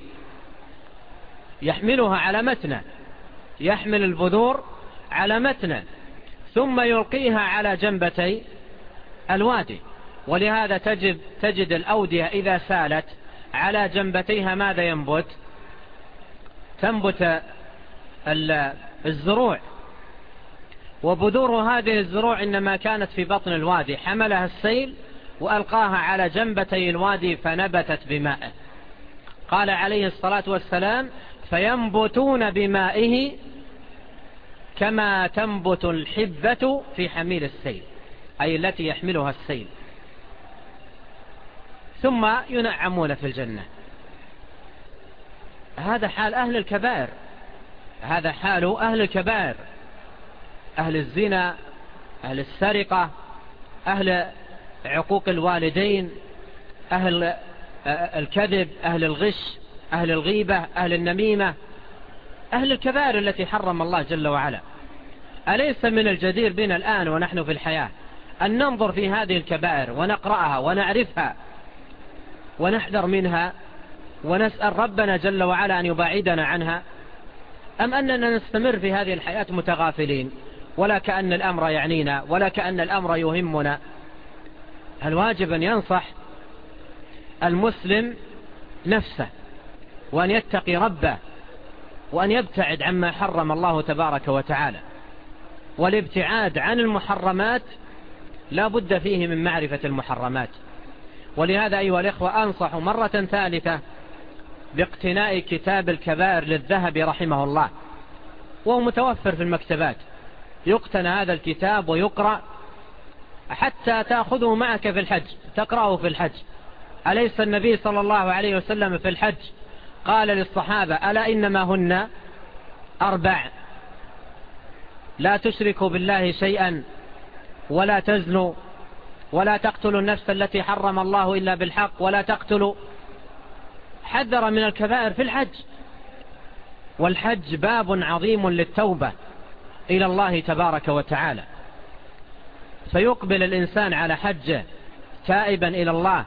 يحملها على متنة. يحمل البذور على متنة ثم يلقيها على جنبتي الوادي. ولهذا تجد, تجد الأودية إذا سالت على جنبتيها ماذا ينبت؟ تنبت الزروع. وبذور هذه الزروع إنما كانت في بطن الوادي. حملها السيل وألقاها على جنبتي الوادي فنبتت بماء قال عليه الصلاة والسلام فينبتون بمائه كما تنبت الحبة في حميل السيل. أي التي يحملها السيل. ثم ينعمون في الجنة. هذا حال أهل الكبائر. هذا حال أهل الكبائر. أهل الزنا أهل السرقة أهل عقوق الوالدين أهل آه، الكذب أهل الغش أهل الغيبة أهل النميمة. أهل الكبائر التي حرم الله جل وعلا. أليس من الجدير بنا الآن ونحن في الحياة أن ننظر في هذه الكبائر ونقرأها ونعرفها ونحذر منها ونسأل ربنا جل وعلا أن يباعدنا عنها. أم أننا نستمر في هذه الحياة متغافلين؟ ولا كأن الأمر يعنينا ولا كأن الأمر يهمنا. هل واجب أن ينصح المسلم نفسه وأن يتقي ربه وأن يبتعد عما حرم الله تبارك وتعالى؟ والابتعاد عن المحرمات لا بد فيه من معرفة المحرمات. ولهذا أيها الإخوة أنصح مرة ثالثة باقتناء كتاب الكبائر للذهب رحمه الله. وهو متوفر في المكتبات. يقتنى هذا الكتاب ويقرأ حتى تأخذه معك في الحج تقرأه في الحج. أليس النبي صلى الله عليه وسلم في الحج قال للصحابة ألا إنما هن أربع؟ لا تشركوا بالله شيئا ولا تزنوا ولا تقتلوا النفس التي حرم الله إلا بالحق ولا تقتلوا حذر من الكبائر في الحج. والحج باب عظيم للتوبة إلى الله تبارك وتعالى. فيقبل الإنسان على حجه تائبا إلى الله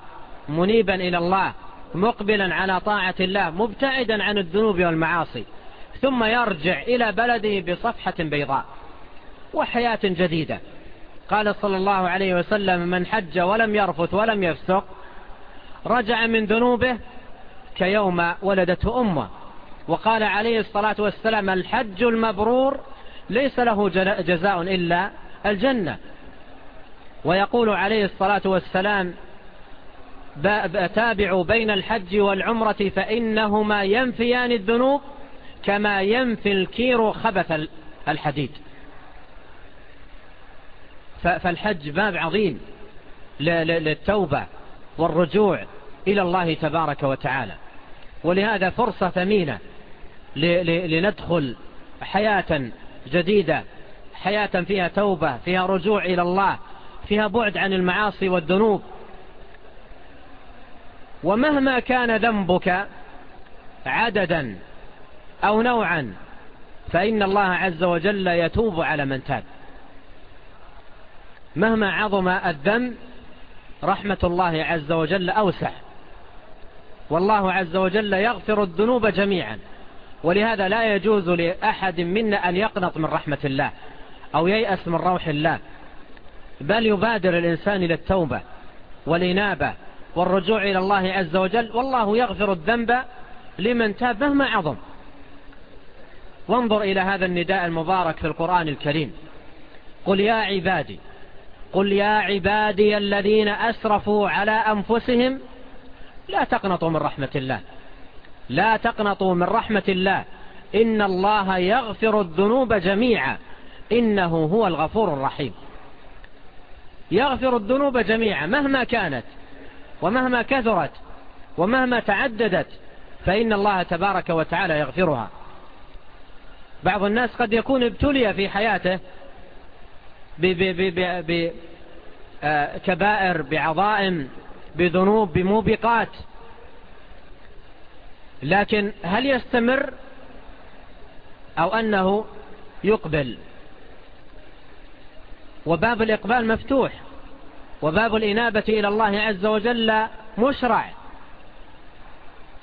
منيبا إلى الله مقبلا على طاعة الله مبتعدا عن الذنوب والمعاصي ثم يرجع إلى بلده بصفحة بيضاء. وحياة جديدة. قال صلى الله عليه وسلم من حج ولم يرفث ولم يفسق رجع من ذنوبه كيوم ولدته أمه. وقال عليه الصلاة والسلام الحج المبرور ليس له جزاء إلا الجنة. ويقول عليه الصلاة والسلام تابعوا بين الحج والعمرة فإنهما ينفيان الذنوب كما ينفي الكير خبث الحديد. فالحج باب عظيم للتوبة والرجوع إلى الله تبارك وتعالى. ولهذا فرصة ثمينة لندخل حياة جديدة حياة فيها توبة فيها رجوع إلى الله فيها بعد عن المعاصي والذنوب. ومهما كان ذنبك عددا أو نوعا فإن الله عز وجل يتوب على من تاب. مهما عظم الذنب رحمة الله عز وجل أوسع. والله عز وجل يغفر الذنوب جميعا. ولهذا لا يجوز لأحد منا أن يقنط من رحمة الله أو ييأس من روح الله. بل يبادر الإنسان إلى التوبة والإنابة والرجوع إلى الله عز وجل. والله يغفر الذنب لمن تاب مهما عظم. وانظر إلى هذا النداء المبارك في القرآن الكريم. قل يا عبادي قل يا عبادي الذين أسرفوا على أنفسهم لا تقنطوا من رحمة الله. لا تقنطوا من رحمة الله. إن الله يغفر الذنوب جميعا. إنه هو الغفور الرحيم. يغفر الذنوب جميعا. مهما كانت ومهما كثرت ومهما تعددت فإن الله تبارك وتعالى يغفرها. بعض الناس قد يكون ابتلي في حياته بكبائر بعظائم بذنوب بموبقات. لكن هل يستمر أو أنه يقبل؟ وباب الإقبال مفتوح. وباب الإنابة إلى الله عز وجل مشرع.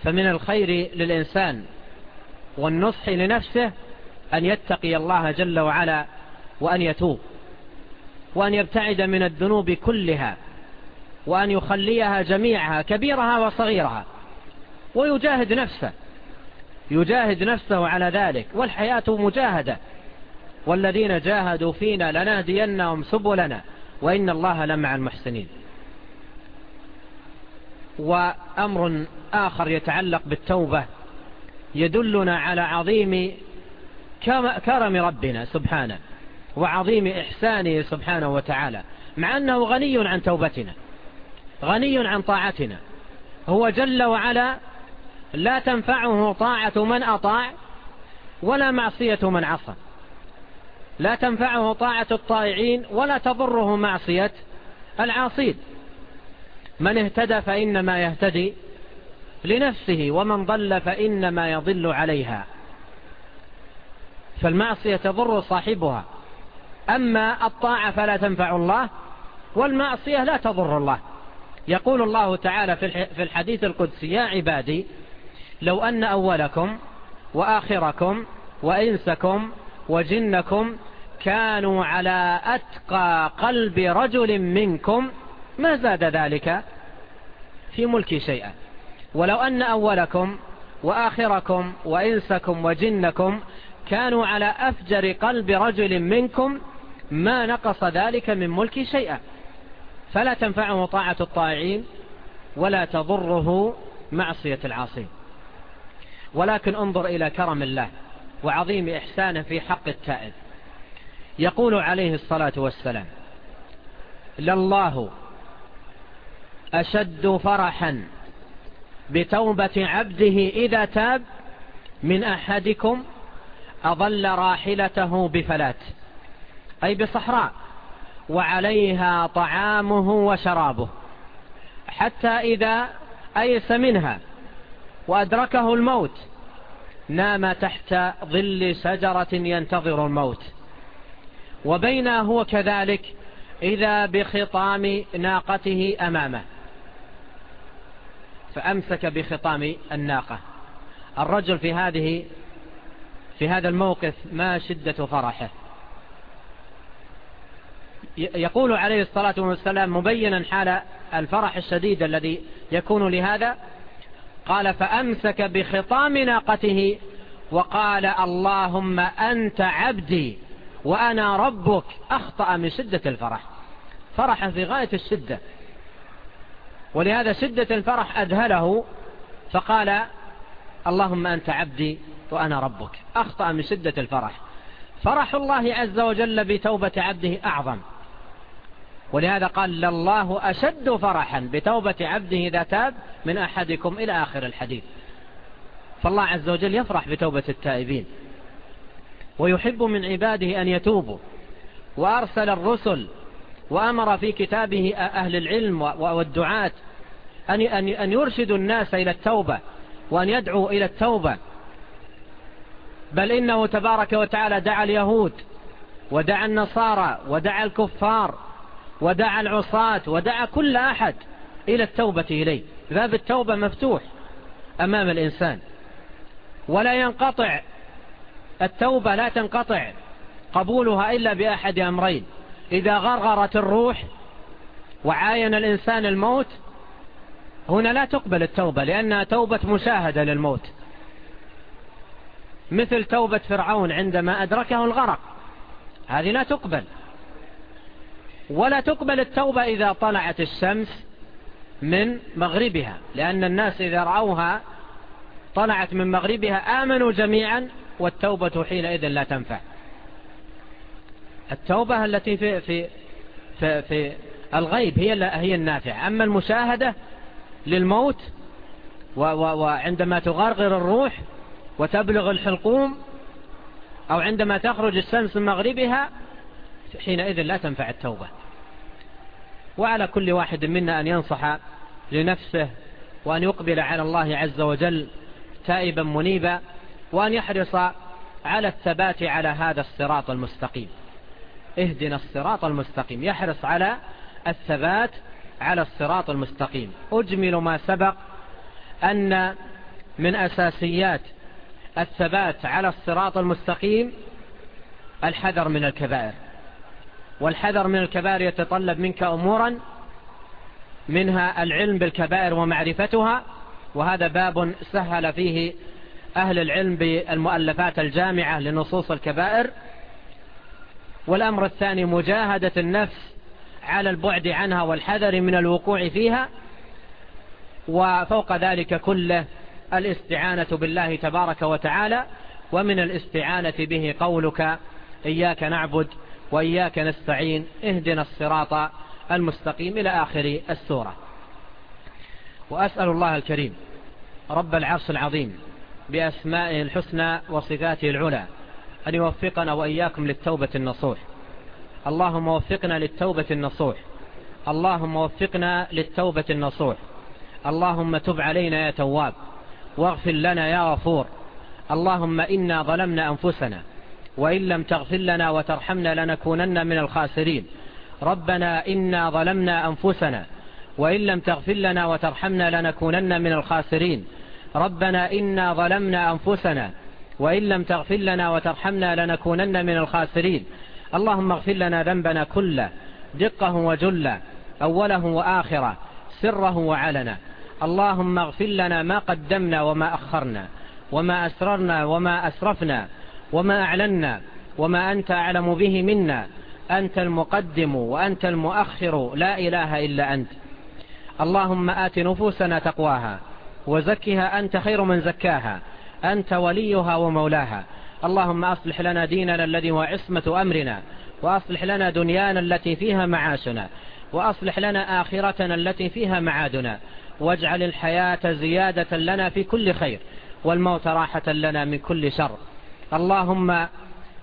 فمن الخير للإنسان والنصح لنفسه أن يتقي الله جل وعلا وأن يتوب. وأن يبتعد من الذنوب كلها وأن يخليها جميعها كبيرها وصغيرها. ويجاهد نفسه يجاهد نفسه على ذلك والحياة مجاهدة. والذين جاهدوا فينا لنهدينهم سبلنا وإن الله لمع المحسنين. وأمر آخر يتعلق بالتوبة يدلنا على عظيم كرم ربنا سبحانه. وعظيم إحسانه سبحانه وتعالى مع أنه غني عن توبتنا غني عن طاعتنا. هو جل وعلا لا تنفعه طاعة من أطاع ولا معصية من عصى. لا تنفعه طاعة الطائعين ولا تضره معصية العاصيد من اهتدى فإنما يهتدي لنفسه ومن ضل فإنما يضل عليها. فالمعصية تضر صاحبها. أما الطاعة فلا تنفع الله والمعصية لا تضر الله. يقول الله تعالى في الحديث القدسي يا عبادي لو أن أولكم وآخركم وإنسكم وجنكم كانوا على أتقى قلب رجل منكم ما زاد ذلك في ملكي شيئا. ولو أن أولكم وآخركم وإنسكم وجنكم كانوا على أفجر قلب رجل منكم ما نقص ذلك من ملكي شيئا. فلا تنفعه طاعة الطائعين ولا تضره معصية العاصين. ولكن انظر إلى كرم الله وعظيم إحسانه في حق التائب. يقول عليه الصلاة والسلام لله أشد فرحا بتوبة عبده إذا تاب من أحدكم أضل راحلته بفلاته أي بصحراء وعليها طعامه وشرابه. حتى إذا أيس منها وأدركه الموت نام تحت ظل شجرة ينتظر الموت. وبين هو كذلك إذا بخطام ناقته أمامه. فأمسك بخطام الناقة. الرجل في هذه في هذا الموقف ما شدة فرحه. يقول عليه الصلاة والسلام مبينا حال الفرح الشديد الذي يكون لهذا قال فأمسك بخطام ناقته وقال اللهم أنت عبدي وأنا ربك أخطأ من شدة الفرح. فرح في غاية الشدة. ولهذا شدة الفرح أذهله فقال اللهم أنت عبدي وأنا ربك أخطأ من شدة الفرح. فرح الله عز وجل بتوبة عبده أعظم. ولهذا قال الله أشد فرحا بتوبة عبده إذا تاب من أحدكم إلى آخر الحديث. فالله عز وجل يفرح بتوبة التائبين. ويحب من عباده أن يتوبوا. وأرسل الرسل وأمر في كتابه أهل العلم والدعاة أن يرشدوا الناس إلى التوبة وأن يدعوا إلى التوبة. بل إنه تبارك وتعالى دعا اليهود ودعا النصارى ودعا الكفار ودعا العصاة ودعا كل أحد إلى التوبة إليه. باب التوبة مفتوح أمام الإنسان. ولا ينقطع. التوبة لا تنقطع قبولها إلا بأحد أمرين. إذا غرغرت الروح وعاين الإنسان الموت هنا لا تقبل التوبة لأنها توبة مشاهدة للموت. مثل توبة فرعون عندما أدركه الغرق. هذه لا تقبل. ولا تقبل التوبة إذا طلعت الشمس من مغربها لأن الناس إذا رأوها طلعت من مغربها آمنوا جميعا والتوبة حينئذ لا تنفع. التوبة التي في, في, في, في الغيب هي هي النافعة. أما المشاهدة للموت وعندما تغرغر الروح وتبلغ الحلقوم أو عندما تخرج الشمس من مغربها حينئذ لا تنفع التوبة. وعلى كل واحد منا أن ينصح لنفسه وأن يقبل على الله عز وجل تائبا منيبا وأن يحرص على الثبات على هذا الصراط المستقيم. اهدنا الصراط المستقيم. يحرص على الثبات على الصراط المستقيم. أجمل ما سبق أن من أساسيات الثبات على الصراط المستقيم الحذر من الكبائر. والحذر من الكبائر يتطلب منك أمورا منها العلم بالكبائر ومعرفتها وهذا باب سهل فيه أهل العلم بالمؤلفات الجامعة لنصوص الكبائر. والأمر الثاني مجاهدة النفس على البعد عنها والحذر من الوقوع فيها وفوق ذلك كله الاستعانة بالله تبارك وتعالى ومن الاستعانة به قولك إياك نعبد وإياك نستعين اهدنا الصراط المستقيم إلى آخر السورة. وأسأل الله الكريم رب العرش العظيم بأسمائه الحسنى وصفاته العلى أن يوفقنا وإياكم للتوبة النصوح. اللهم وفقنا للتوبة النصوح. اللهم وفقنا للتوبة النصوح. اللهم تب علينا يا تواب. واغفر لنا يا غفور. اللهم إنا ظلمنا أنفسنا. وإن لم تغفر لنا وترحمنا لنكونن من الخاسرين. ربنا إنا ظلمنا أنفسنا وإن لم تغفر لنا وترحمنا لنكونن من الخاسرين. ربنا إنا ظلمنا أنفسنا وإن لم تغفر لنا وترحمنا لنكونن من الخاسرين. اللهم اغفر لنا ذنبنا كله دقه وجله أوله وآخره سره وعلنا اللهم اغفر لنا ما قدمنا وما أخرنا وما أسررنا وما أسرفنا. وما أعلنا وما أنت أعلم به منا. أنت المقدم وأنت المؤخر. لا إله إلا أنت. اللهم آت نفوسنا تقواها وزكها أنت خير من زكاها. أنت وليها ومولاها. اللهم أصلح لنا ديننا الذي هو عصمة أمرنا. وأصلح لنا دنيانا التي فيها معاشنا. وأصلح لنا آخرتنا التي فيها معادنا. واجعل الحياة زيادة لنا في كل خير. والموت راحة لنا من كل شر. اللهم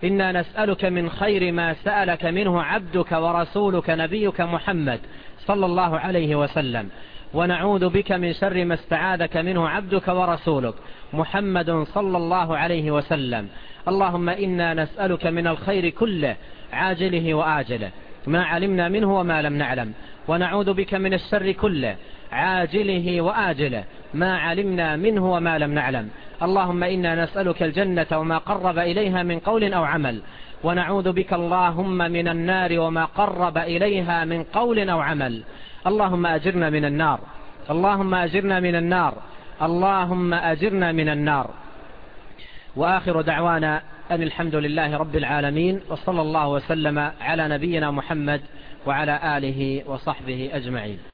إنا نسألك من خير ما سألك منه عبدك ورسولك نبيك محمد صلى الله عليه وسلم. ونعوذ بك من شر ما استعاذك منه عبدك ورسولك محمد صلى الله عليه وسلم. اللهم إنا نسألك من الخير كله عاجله وآجله. ما علمنا منه وما لم نعلم. ونعوذ بك من الشر كله عاجله وآجله. ما علمنا منه وما لم نعلم. اللهم إنا نسألك الجنة وما قرب إليها من قول أو عمل. ونعوذ بك اللهم من النار وما قرب إليها من قول أو عمل. اللهم أجرنا من النار. اللهم أجرنا من النار. اللهم أجرنا من النار. وآخر دعوانا أن الحمد لله رب العالمين وصلى الله وسلم على نبينا محمد وعلى آله وصحبه أجمعين.